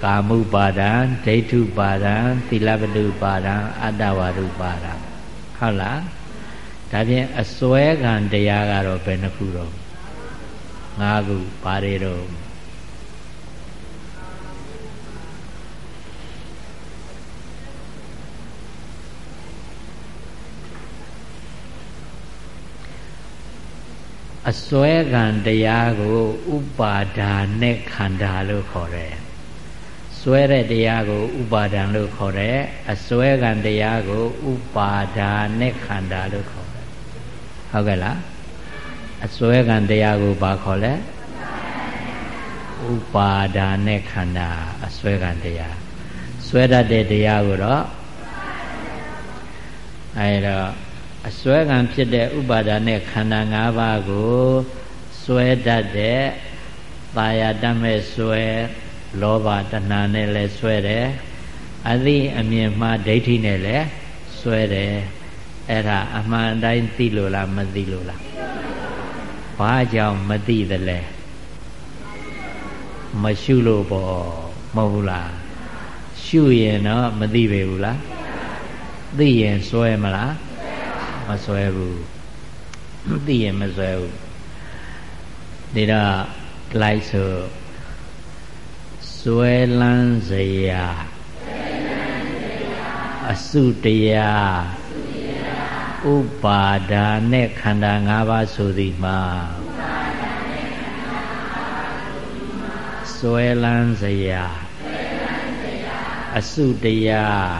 ကာမုပါဒံဒိဋ္ဌုပါဒံသီလပတုပါဒံအတ္တဝါရုပါဒံဟုတ်လား ဒါဖြင့်အစွဲခံတရားကတော့ဘယ်နှခုတော့၅ခုဘာတွေတော့အစွဲခံတရားကိုဥပါဒါနဲ့ခန္ဓာလို့ခေါ်တယ်စွဲတဲ့တရားကိုဥပါဒံလို့ခေါ်တယ်အစွဲခံတရားကိုဥပါဒါနဲ့ခန္ဓာလို့ခေါ် ဟုတ်ကဲ့လားအစွဲကံတရားကိုဘာခေါ်လဲဥပါဒါနဲ့ခန္ဓာအစွဲကံတရားစွဲတတ်တဲ့တရားကိုတော့အဲဒါအစွဲကံဖြစ်တဲ့ဥပါဒါနဲ့ခန္ဓာ၅ပါးကိုစွဲတတ်တဲ့ตายတတ်မဲ့စွဲလောဘတဏှာနဲ့လည်းစွဲတယ်အသိအမြင်မှားဒိဋ္ဌိနဲ့လည်းစွဲတယ် အဲ့ဒါအမှန်တိုင်းသိလို့လားမသိလို့လားဘာကြောင့်မသိသလဲမရှုလို့ပေါ့မဟုတ်ဘူးလားရှုရင်တော့မသိပေဘူးလားသိရင်စွဲမလားမစွဲဘူးသိရင်မစွဲဘူးဒါတော့လိုက်ဆိုစွဲလန်းစရာအအစုတရား ဥပါဒါနဲ့ခန္ဓာ၅ပါးဆိုသည်မှာစွဲလန်းစရာအစုတရား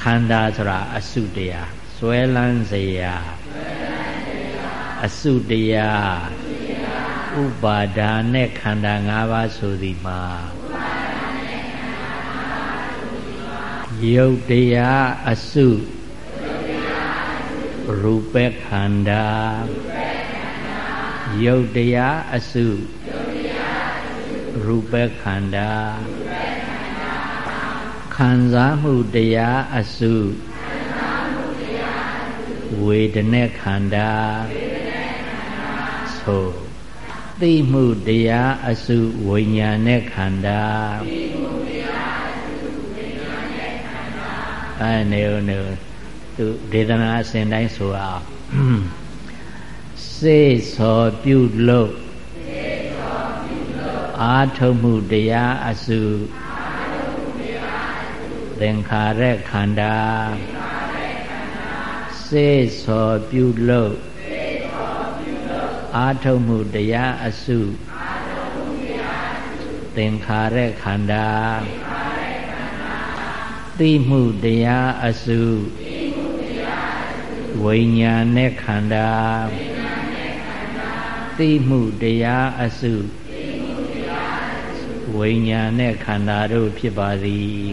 ခန္ဓာဆိုတာအစုတရားစွဲလန်းစရာအစုတရားဥပါဒါနဲ့ခန္ဓာ၅ပါးဆိုသည်မှာယုတ်တရားအစုရူ ပခန္ဓာယုတ်တရားအစုရူပခန္ဓာခံစားမှုတရားအစုဝေဒနာခန္ဓာသို့သိမှုတရားအစုဝိညာဉ်နဲ့ခန္ဓာအဲနေဦးနေဦး သူဒေသနာအစဉ်တိုင်းဆိုအောင်စေသောပြုလို့အာထုမှုတရားအစုသင်္ခါရခန္ဓာစေသောပြုလို့အာထုမှုတရားအစုသင်္ခါရခန္ဓာသိမှုတရားအစု ဝိညာဉ်နဲ့ခန္ဓာသိမှုတရားအစုဝိညာဉ်နဲ့ခန္ဓာတို့ဖြစ်ပါသည်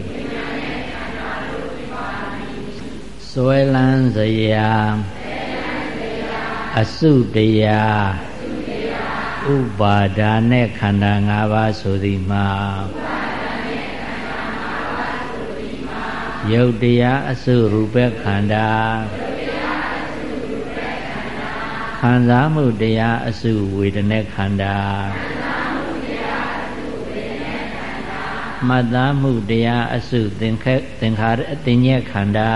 စွဲလန်းစရာအစုတရားဥပါဒါနဲ့ခန္ဓာ၅ပါးဆိုသည်မှာယုတ်တရားအစုရူပခန္ဓာ ခံစားမှုတရားအစုဝေဒနာခန္ဓာမှတ်သားမှုတရားအစုသင်္ခသင်္ခါရအတင်ညက်ခန္ဓာ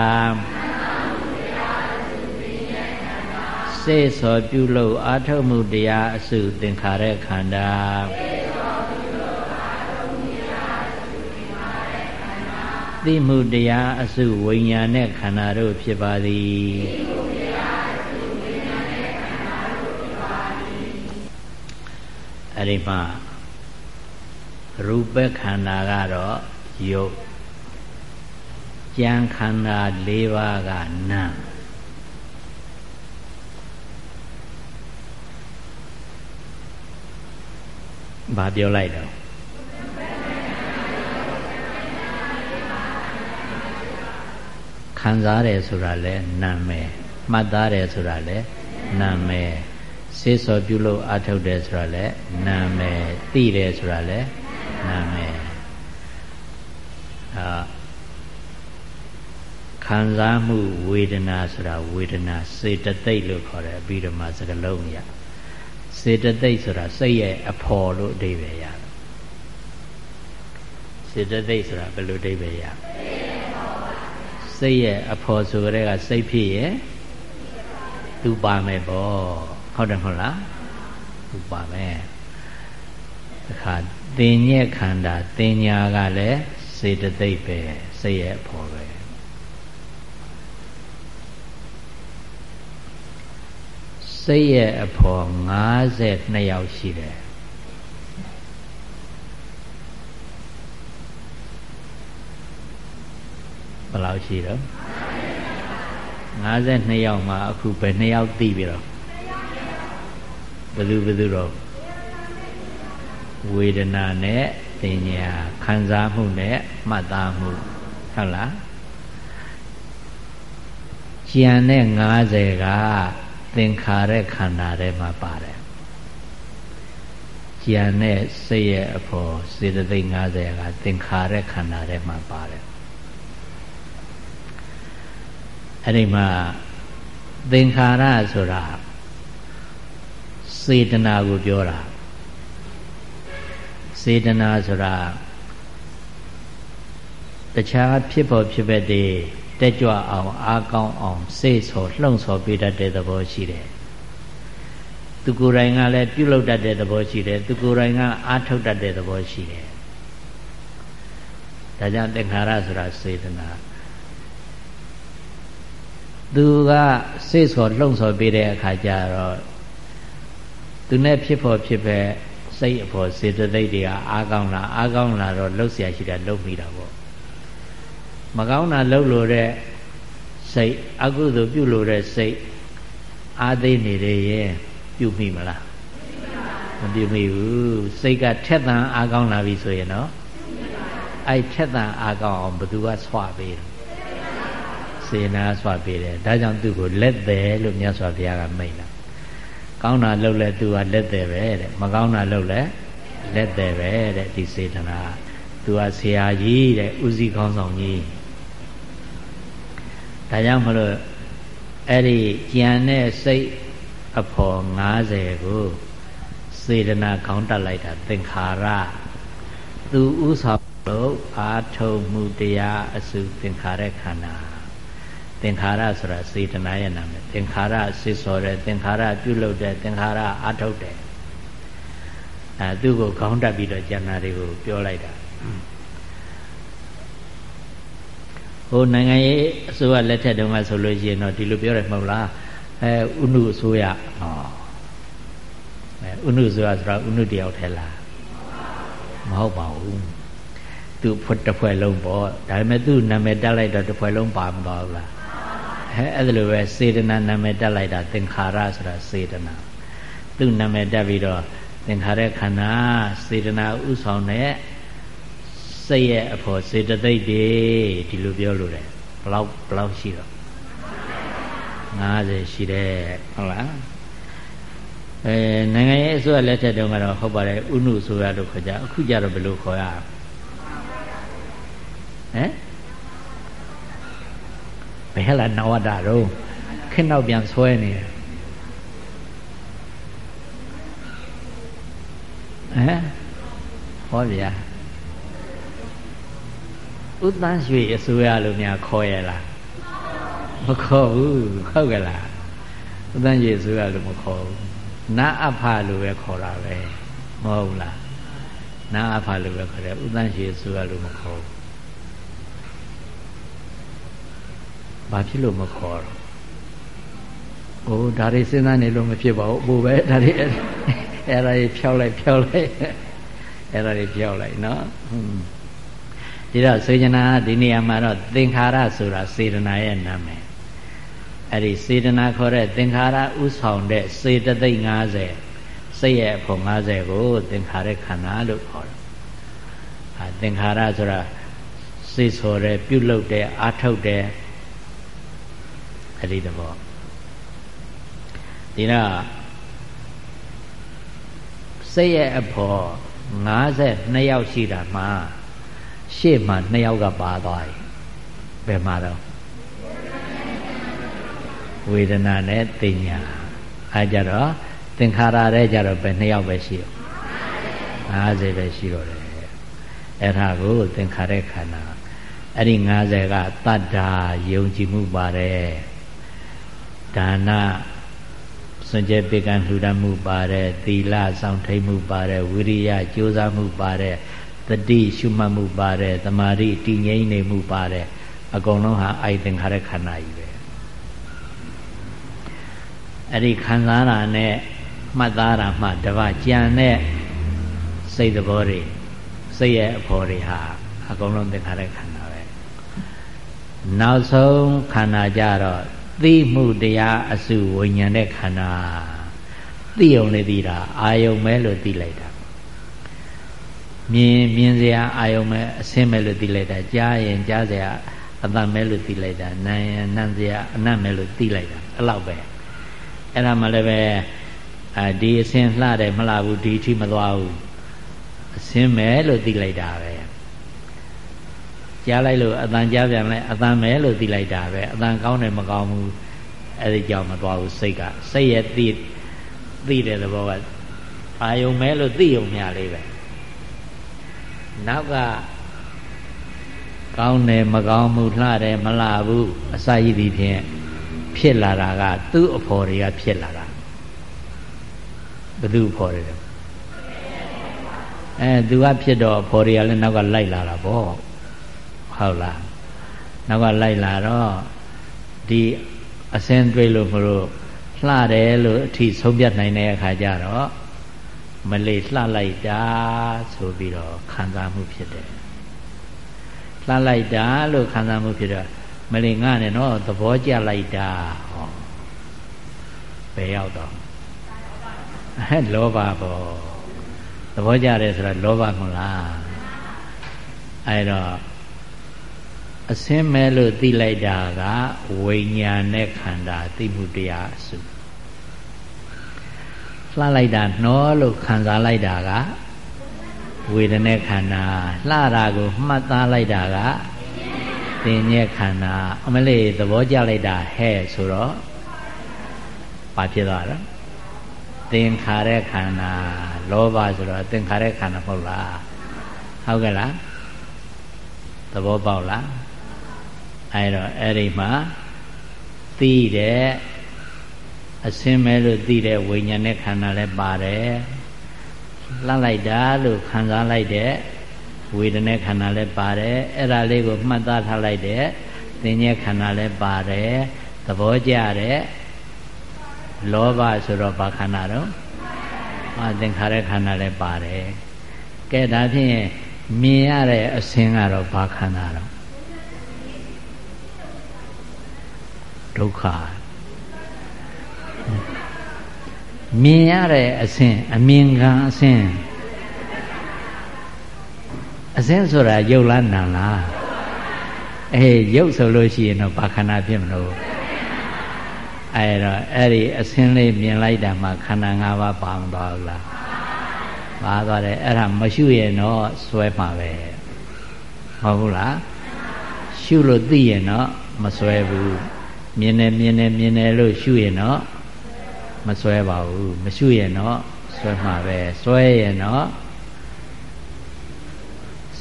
စေသောပြုလို့အာထုမှုတရားအစုသင်္ခါရခန္ဓာသိမှုတရားအစုဝိညာဉ်နဲ့ခန္ဓာတို့ဖြစ်ပါသည် အဲ့ဒီမှာရူပခန္ဓာကတော့ယုတ်ကြံခန္ဓာ၄ပါးကနာမ်ဘာပြောလိုက်တော့ခံစားတယ်ဆိုတာလဲနာမည်မှတ်သားတယ်ဆိုတာလဲနာမည် စေစောပြုလို့အထုတ်တယ်ဆိုတာလဲနာမည်သိတယ်ဆိုတာလဲနာမည်အာခံစားမှုဝေဒနာဆိုတာဝေဒနာစေတသိက်လို့ခေါ်တယ်ပြီးတော့မှစကလုံးရစေတသိက်ဆိုတာစိတ်ရဲ့အဖော်လို့အဓိပ္ပာယ်ရတယ်စေတသိက်ဆိုတာဘယ်လိုအဓိပ္ပာယ်ရစိတ်ရဲ့အဖော်ဆိုတဲ့ကစိတ်ဖြစ်ရဲ့သူပါမယ်ပေါ့ ဟုတ်တယ်မဟုတ်လားသူပါမယ်တခါတင်ညက်ခန္ဓာတင်ညာကလည်းစေတသိက်ပဲစိတ်ရဲ့အဖော်ပဲစိတ်ရဲ့အဖော်52ယောက်ရှိတယ်ဘယ်လောက်ရှိတော့52ယောက်မှာအခုဘယ်2ယောက်သိပြီတော့ ဘယ်သူဘယ်သူတော့ဝေဒနာနဲ့တင်ညာခံစားမှုနဲ့မှတ်သားမှုဟုတ်လားကြံတဲ့90ကသင်္ခါရခန္ဓာထဲမှာပါတယ်ကြံတဲ့စိတ်ရဲ့အဖို့စေတသိက်90ကသင်္ခါရခန္ဓာထဲမှာပါတယ်အဲ့ဒီမှာသင်္ခါရဆိုတာ စေတနာကိုပြောတာစေတနာဆိုတာတခြားဖြစ်ပေါ်ဖြစ်ပတဲ့တက်ကြွအောင်အားကောင်းအောင်စိတ်ဆော်လှုံ့ဆော်ပေးတတ်တဲ့သဘောရှိတယ်သူကိုယ်တိုင်ကလည်းပြုလုပ်တတ်တဲ့သဘောရှိတယ်သူကိုယ်တိုင်ကအားထုတ်တတ်တဲ့သဘောရှိတယ်ဒါကြောင့်သင်္ခါရဆိုတာစေတနာသူကစိတ်ဆော်လှုံ့ဆော်ပေးတဲ့အခါကျတော့ သူနဲ့ဖြစ်ဖို့ဖြစ်ပဲစိတ်အဖို့စေတသိက်တွေကအားကောင်းလာအားကောင်းလာတော့လှုပ်เสียရှိတာလှုပ်မိတာပေါ့မကောင်းတာလှုပ်လို့တဲ့စိတ်အကုသိုလ်ပြုလို့တဲ့စိတ်အားသိနေတယ်ရဲ့ပြုမိမလားမပြုမိဘူးစိတ်ကထက်သန်အားကောင်းလာပြီဆိုရင်တော့အဲ့ထက်သန်အားကောင်းအောင်ဘသူကဆွပေးတယ်စေနာဆွပေးတယ်ဒါကြောင့်သူ့ကိုလက်တယ်လို့မြတ်စွာဘုရားကမိန့်တာ ကောင်းတာလှုပ်လဲသူကလက်တယ်ပဲတဲ့မကောင်းတာလှုပ်လဲလက်တယ်ပဲတဲ့ဒီစေတနာသူကဆရာကြီးတဲ့ဥစည်းခေါင်းဆောင်ကြီးဒါကြောင့်မလို့အဲ့ဒီကြံတဲ့စိတ်အဖော်90ကိုစေတနာခေါင်းတက်လိုက်တာသင်္ခါရသူဥဆောင်လို့အာထုံမှုတရားအစုသင်္ခါရခန္ဓာသင်္ခါရဆိုတာစေတနာရဲ့နာမည် သင်္ခါရစစ်စော်တဲ့သင်္ခါရပြုလုပ်တဲ့သင်္ခါရအာထုတ်တဲ့အဲသူ့ကိုခေါင်းတက်ပြီးတော့ကျန်တာတွေကိုပြောလိုက်တာဟိုနိုင်ငံရေးအစိုးရလက်ထက်တုန်းကဆိုလို့ရှိရင်တော့ဒီလိုပြောတယ်မဟုတ်လားအဲဥနုအစိုးရဟောအဲဥနုအစိုးရဆိုတာဥနုတယောက်ထဲလားမဟုတ်ပါဘူးသူ့ဖွတစ်ဖွဲ့လုံးပေါ့ဒါပေမဲ့သူ့နာမည်တက်လိုက်တော့တစ်ဖွဲ့လုံးပါမသွားဘူးလား အဲအဲ့ဒါလိုပဲစေတနာနာမည်တက်လိုက်တာသင်္ခါရဆိုတာစေတနာသူ့နာမည်တက်ပြီးတော့သင်္ခါရခန္ဓာစေတနာဥဆောင်တဲ့စိတ်ရဲ့အဖို့စေတသိက်တွေဒီလိုပြောလို့တယ်ဘလောက်ဘလောက်ရှိတော့50ရှိတယ်ဟုတ်လားအဲနိုင်ငံရေးအစိုးရလက်ထက်တုန်းကတော့ဟုတ်ပါတယ်ဥနုဆိုရလို့ခေါ်ကြအခုကြတော့ဘယ်လိုခေါ်ရဟမ် ဘယ်ဟလာနဝတတော့ခင်းတော့ပြန်ဆွဲနေတယ်ဟမ်ဟောဗျာဥတန်းရွှေအစိုးရလို့များခေါ်ရလားမခေါ်ဘူးဟုတ်ကလားဥတန်းရွှေအစိုးရလို့မခေါ်ဘူးနာအဖလို့ပဲခေါ်တာပဲမဟုတ်လားနာအဖလို့ပဲခေါ်တယ်ဥတန်းရွှေအစိုးရလို့မခေါ်ဘူး ဘာဖြစ်လို့မခေါ်တော့။အိုးဒါတွေစဉ်းစားနေလို့မဖြစ်ပါဘူး။အပူပဲဒါတွေအဲ့ဒါတွေဖြောက်လိုက်ဖြောက်လိုက်အဲ့ဒါတွေဖြောက်လိုက်နော်။ဒီတော့စေချနာဒီနေရာမှာတော့သင်္ခါရဆိုတာစေတနာရဲ့နာမည်။အဲ့ဒီစေတနာခေါ်တဲ့သင်္ခါရဥဆောင်တဲ့စေတသိက်50စိတ်ရဲ့အဖို့50ကိုသင်္ခါရခန္ဓာလို့ခေါ်တယ်။အဲသင်္ခါရဆိုတာစိတ်ဆိုတဲ့ပြုလုပ်တဲ့အာထုတ်တဲ့ အဲ့ဒီသဘောဒီတော့စိတ်ရဲ့အဖော်52ယောက်ရှိတာမှာရှေ့မှာ2ယောက်ကပါသွားပြီဘယ်မှာတော့ဝေဒနာနဲ့တင်ညာအဲကြတော့သင်္ခါရတဲ့ကြတော့ဘယ်2ယောက်ပဲရှိတော့50ပဲရှိတော့တယ်အဲ့ဒါကိုသင်္ခါရခန္ဓာအဲ့ဒီ50ကတတ္တာယုံကြည်မှုပါတယ် ဒါနစွန့်ကြဲပေကံလှူဒါန်းမှုပါတယ်သီလဆောင်ထိန်မှုပါတယ်ဝိရိယကြိုးစားမှုပါတယ်တတိရှုမှတ်မှုပါတယ်တမာတိတည်ငြိမ်နေမှုပါတယ်အကုန်လုံးဟာအိုက်သင်္ခါရခန္ဓာကြီးပဲအဲ့ဒီခံစားတာနဲ့မှတ်သားတာမှတပတ်ကြံတဲ့စိတ်သဘောတွေစိတ်ရဲ့အဖော်တွေဟာအကုန်လုံးသင်္ခါရခန္ဓာပဲနောက်ဆုံးခန္ဓာကြတော့ သိမှုတရားအစုဝိညာဉ်တဲ့ခန္ဓာသိုံလေးသိတာအာယုံမဲလို့သိလိုက်တာမြင်မြင်စရာအာယုံမဲအစင်းမဲလို့သိလိုက်တာကြားရင်ကြားစရာအတန်မဲလို့သိလိုက်တာနားရင်နားစရာအနတ်မဲလို့သိလိုက်တာအဲ့လောက်ပဲအဲ့ဒါမှလည်းပဲအဲဒီအစင်းလှတယ်မလှဘူးဒီအထိမသွားဘူးအစင်းမဲလို့သိလိုက်တာပဲ ကြားလိုက်လို့အတန်ကြားပြန်လိုက်အတန်မဲလို့သိလိုက်တာပဲအတန်ကောင်းတယ်မကောင်းဘူးအဲ့ဒီကြောင့်မသွားဘူးစိတ်ကစိတ်ရဲ့သိသိတဲ့သဘောကအာယုံမဲလို့သိုံများလေးပဲနောက်ကကောင်းတယ်မကောင်းဘူးလှတယ်မလှဘူးအစာရည်ဒီဖြင့်ဖြစ်လာတာကသူ့အဖော်တွေကဖြစ်လာတာဘသူအဖော်တွေလဲအဲသူကဖြစ်တော့အဖော်တွေကလည်းနောက်ကလိုက်လာတာပေါ့ ဟုတ်လားနောက်ကလိုက်လာတော့ဒီအစင်းတွေးလို့မလို့လှတယ်လို့အထီဆုံးပြတ်နိုင်တဲ့အခါကျတော့မလေးလှလိုက်တာဆိုပြီးတော့ခံစားမှုဖြစ်တယ်လှလိုက်တာလို့ခံစားမှုဖြစ်တော့မလေးငါနဲ့နော်သဘောကျလိုက်တာဟောဘယ်ရောက်တော့အဲလောဘပေါ့သဘောကျတယ်ဆိုတော့လောဘမလားအဲတော့ အစင်းမဲလို့သိလိုက်တာကဝိညာဉ်နဲ့ခန္ဓာသိမှုတရားအစုလှလိုက်တာနှောလို့ခံစားလိုက်တာကဝေဒနာခန္ဓာလှတာကိုမှတ်သားလိုက်တာကသင်ညက်ခန္ဓာအမလေးသဘောကျလိုက်တာဟဲ့ဆိုတော့ဘာဖြစ်သွားတော့သင်္ခါရခန္ဓာလောဘဆိုတော့သင်္ခါရခန္ဓာမဟုတ်လားဟုတ်ကဲ့လားသဘောပေါက်လား အဲတော့အဲ့ဒီမှာသိတဲ့အစင်းမဲလို့သိတဲ့ဝိညာဉ်နဲ့ခန္ဓာလည်းပါတယ်လှလိုက်တာလို့ခံစားလိုက်တဲ့ဝေဒနာခန္ဓာလည်းပါတယ်အဲ့ဒါလေးကိုမှတ်သားထားလိုက်တဲ့သင်္ညေခန္ဓာလည်းပါတယ်သဘောကျတဲ့လောဘဆိုတော့ဘာခန္ဓာတော့အာသင်္ခါရခန္ဓာလည်းပါတယ်ကဲဒါဖြင့်မြင်ရတဲ့အစင်းကတော့ဘာခန္ဓာတော့ ဒုက္ခမြင်ရတဲ့အဆင့်အမြင်ခံအဆင့်အဆင့်ဆိုတာရုပ်လားနာလားအေးရုပ်ဆိုလို့ရှိရင်တော့ဘာခန္ဓာဖြစ်မလို့အဲ့တော့အဲ့ဒီအဆင့်လေးမြင်လိုက်တာမှခန္ဓာ၅ပါးပါမသွားဘူးလားပါသွားတယ်အဲ့ဒါမရှုရင်တော့စွဲမှာပဲဟုတ်ဘူးလားရှုလို့သိရင်တော့မစွဲဘူး မြင်တယ်မြင်တယ်မြင်တယ်လို့ရှုရင်တော့မစွဲပါဘူးမရှုရင်တော့စွဲမှာပဲစွဲရင်တော့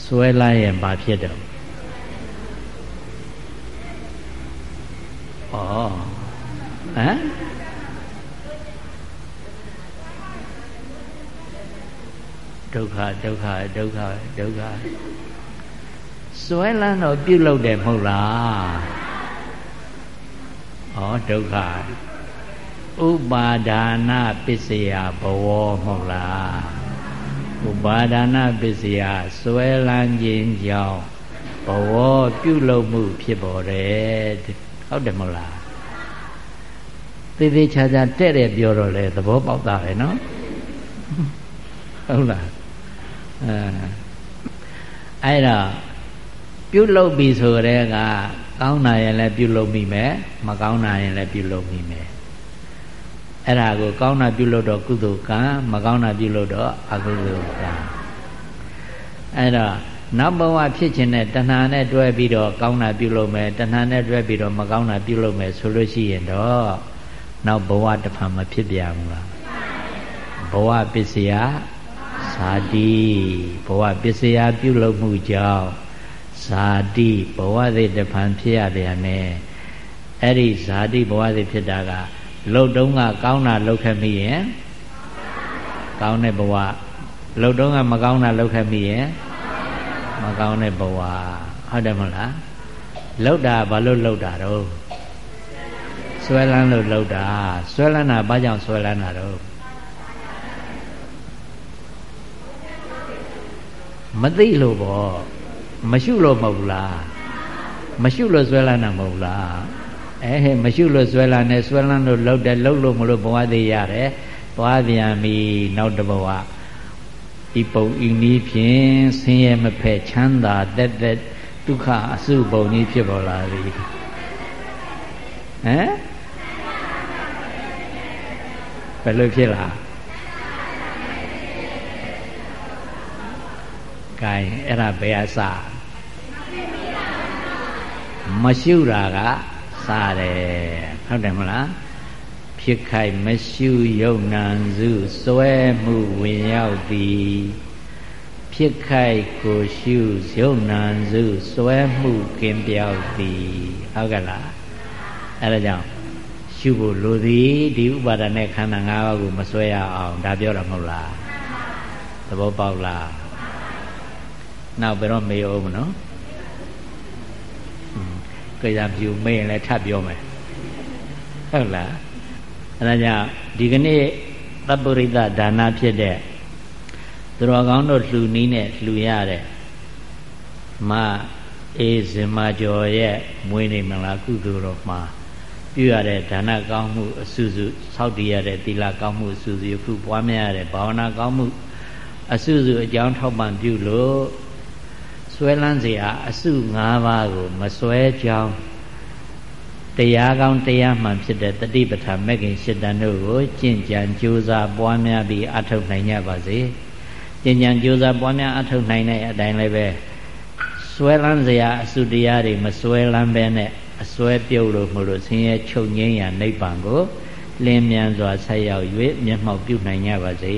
စွဲလိုက်ရင်ဘာဖြစ်တော့ဩဟမ်ဒုက္ခဒုက္ခဒုက္ခဒုက္ခစွဲလန်းတော့ပြုတ်လို့တယ်မဟုတ်လား ဩဒုက္ခဥပါဒါနပစ္စယဘဝမဟုတ်လားဥပါဒါနပစ္စယစွဲလန်းခြင်းကြောင့်ဘဝပြုလုပ်မှုဖြစ်ပေါ်တယ်ဟုတ်တယ်မဟုတ်လားသေသေးချာချာတဲ့တဲ့ပြောတော့လေသဘောပေါက်တာပဲเนาะဟုတ်လားအဲအဲ့တော့ပြုလုပ်ပြီဆိုတဲ့က ကောင်းတာရင်လည်းပြုလုပ်မိမယ်မကောင်းတာရင်လည်းပြုလုပ်မိမယ်အဲ့ဒါကိုကောင်းတာပြုလုပ်တော့ကုသိုလ်ကံမကောင်းတာပြုလုပ်တော့အကုသိုလ်ကံအဲ့တော့နောက်ဘဝဖြစ်ခြင်းနဲ့တဏှာနဲ့တွဲပြီးတော့ကောင်းတာပြုလုပ်မယ်တဏှာနဲ့တွဲပြီးတော့မကောင်းတာပြုလုပ်မယ်ဆိုလို့ရှိရင်တော့နောက်ဘဝတစ်ဖန်မဖြစ်ပြဘူးလားဘဝပစ္စယဇာတိဘဝပစ္စယပြုလုပ်မှုကြောင့် ဇာတိဘဝသိတစ်ဖန်ဖြစ်ရတယ်နဲ့အဲ့ဒီဇာတိဘဝသိဖြစ်တာကလှုပ်တုံးကကောင်းတာလှုပ်ခဲ့မိရင်ကောင်းတဲ့ဘဝလှုပ်တုံးကမကောင်းတာလှုပ်ခဲ့မိရင်မကောင်းတဲ့ဘဝဟုတ်တယ်မဟုတ်လားလှုပ်တာဘာလို့လှုပ်တာတော့ဆွဲလန်းလို့လှုပ်တာဆွဲလန်းတာဘာကြောင့်ဆွဲလန်းတာတော့မသိလို့ပေါ့ မရှုလို့မဟုတ်ဘူးလားမရှုလို့ဆွဲလန်းတာမဟုတ်လားအဲဟဲ့မရှုလို့ဆွဲလန်းနေဆွဲလန်းလို့လှုပ်တယ်လှုပ်လို့မလို့ဘဝသေးရတယ်သွားပြန်ပြီနောက်တဘဝဤပုံဤနည်းဖြင့်ဆင်းရဲမဖက်ချမ်းသာတက်တက်ဒုက္ခအစုပုံကြီးဖြစ်ပေါ်လာပြီဟမ်ဘယ်လိုဖြစ်လာကဲအဲ့ဒါဘယ်အစ မရှုတာကစားတယ်ဟုတ်တယ်မလားဖြစ်ခိုက်မရှုယုံနံစုစွဲမှုဝင်ရောက်သည်ဖြစ်ခိုက်ကိုရှုယုံနံစုစွဲမှုကင်းပြောက်သည်ဟုတ်ကဲ့လားအဲဒါကြောင့်ရှုဖို့လိုသည်ဒီဥပါဒနဲ့ခန္ဓာ၅ပါးကိုမစွဲရအောင်ဒါပြောတာမဟုတ်လားသဘောပေါက်လားနောက်ဘယ်တော့မေးအောင်မနော် ကြရပြူမေးရင်လည်းထပ်ပြောမယ်ဟုတ်လားအဲဒါကြောင့်ဒီကနေ့သပ္ပရိသဒါနဖြစ်တဲ့သူတော်ကောင်းတို့လှူနီးနဲ့လှူရတဲ့မအေးစင်မကျော်ရဲ့မွေးနေ့မလားကုသိုလ်တော်မှာပြုရတဲ့ဒါနကောင်းမှုအစုစုစောင့်တည်ရတဲ့သီလကောင်းမှုအစုစုယခုပွားများရတဲ့ဘာဝနာကောင်းမှုအစုစုအကြောင်းထောက်ပံ့ပြုလို့ ဆွဲလန်းเสียအစု၅ပါးကိုမဆွဲကြောင်းတရားကောင်းတရားမှန်ဖြစ်တဲ့တတိပဋ္ဌာမဂ္ဂင်၈တန်တို့ကိုကျင့်ကြံကြိုးစားပွားများပြီးအထောက်နိုင်ကြပါစေကျင့်ကြံကြိုးစားပွားများအထောက်နိုင်တဲ့အတိုင်းလည်းပဲဆွဲလန်းเสียအစုတရားတွေမဆွဲလန်းပဲနဲ့အစွဲပြုတ်လို့မလို့ဆင်းရဲချုပ်ငြိမ်းရာနိဗ္ဗာန်ကိုလင်းမြန်စွာဆက်ရောက်၍မျက်မှောက်ပြုနိုင်ကြပါစေ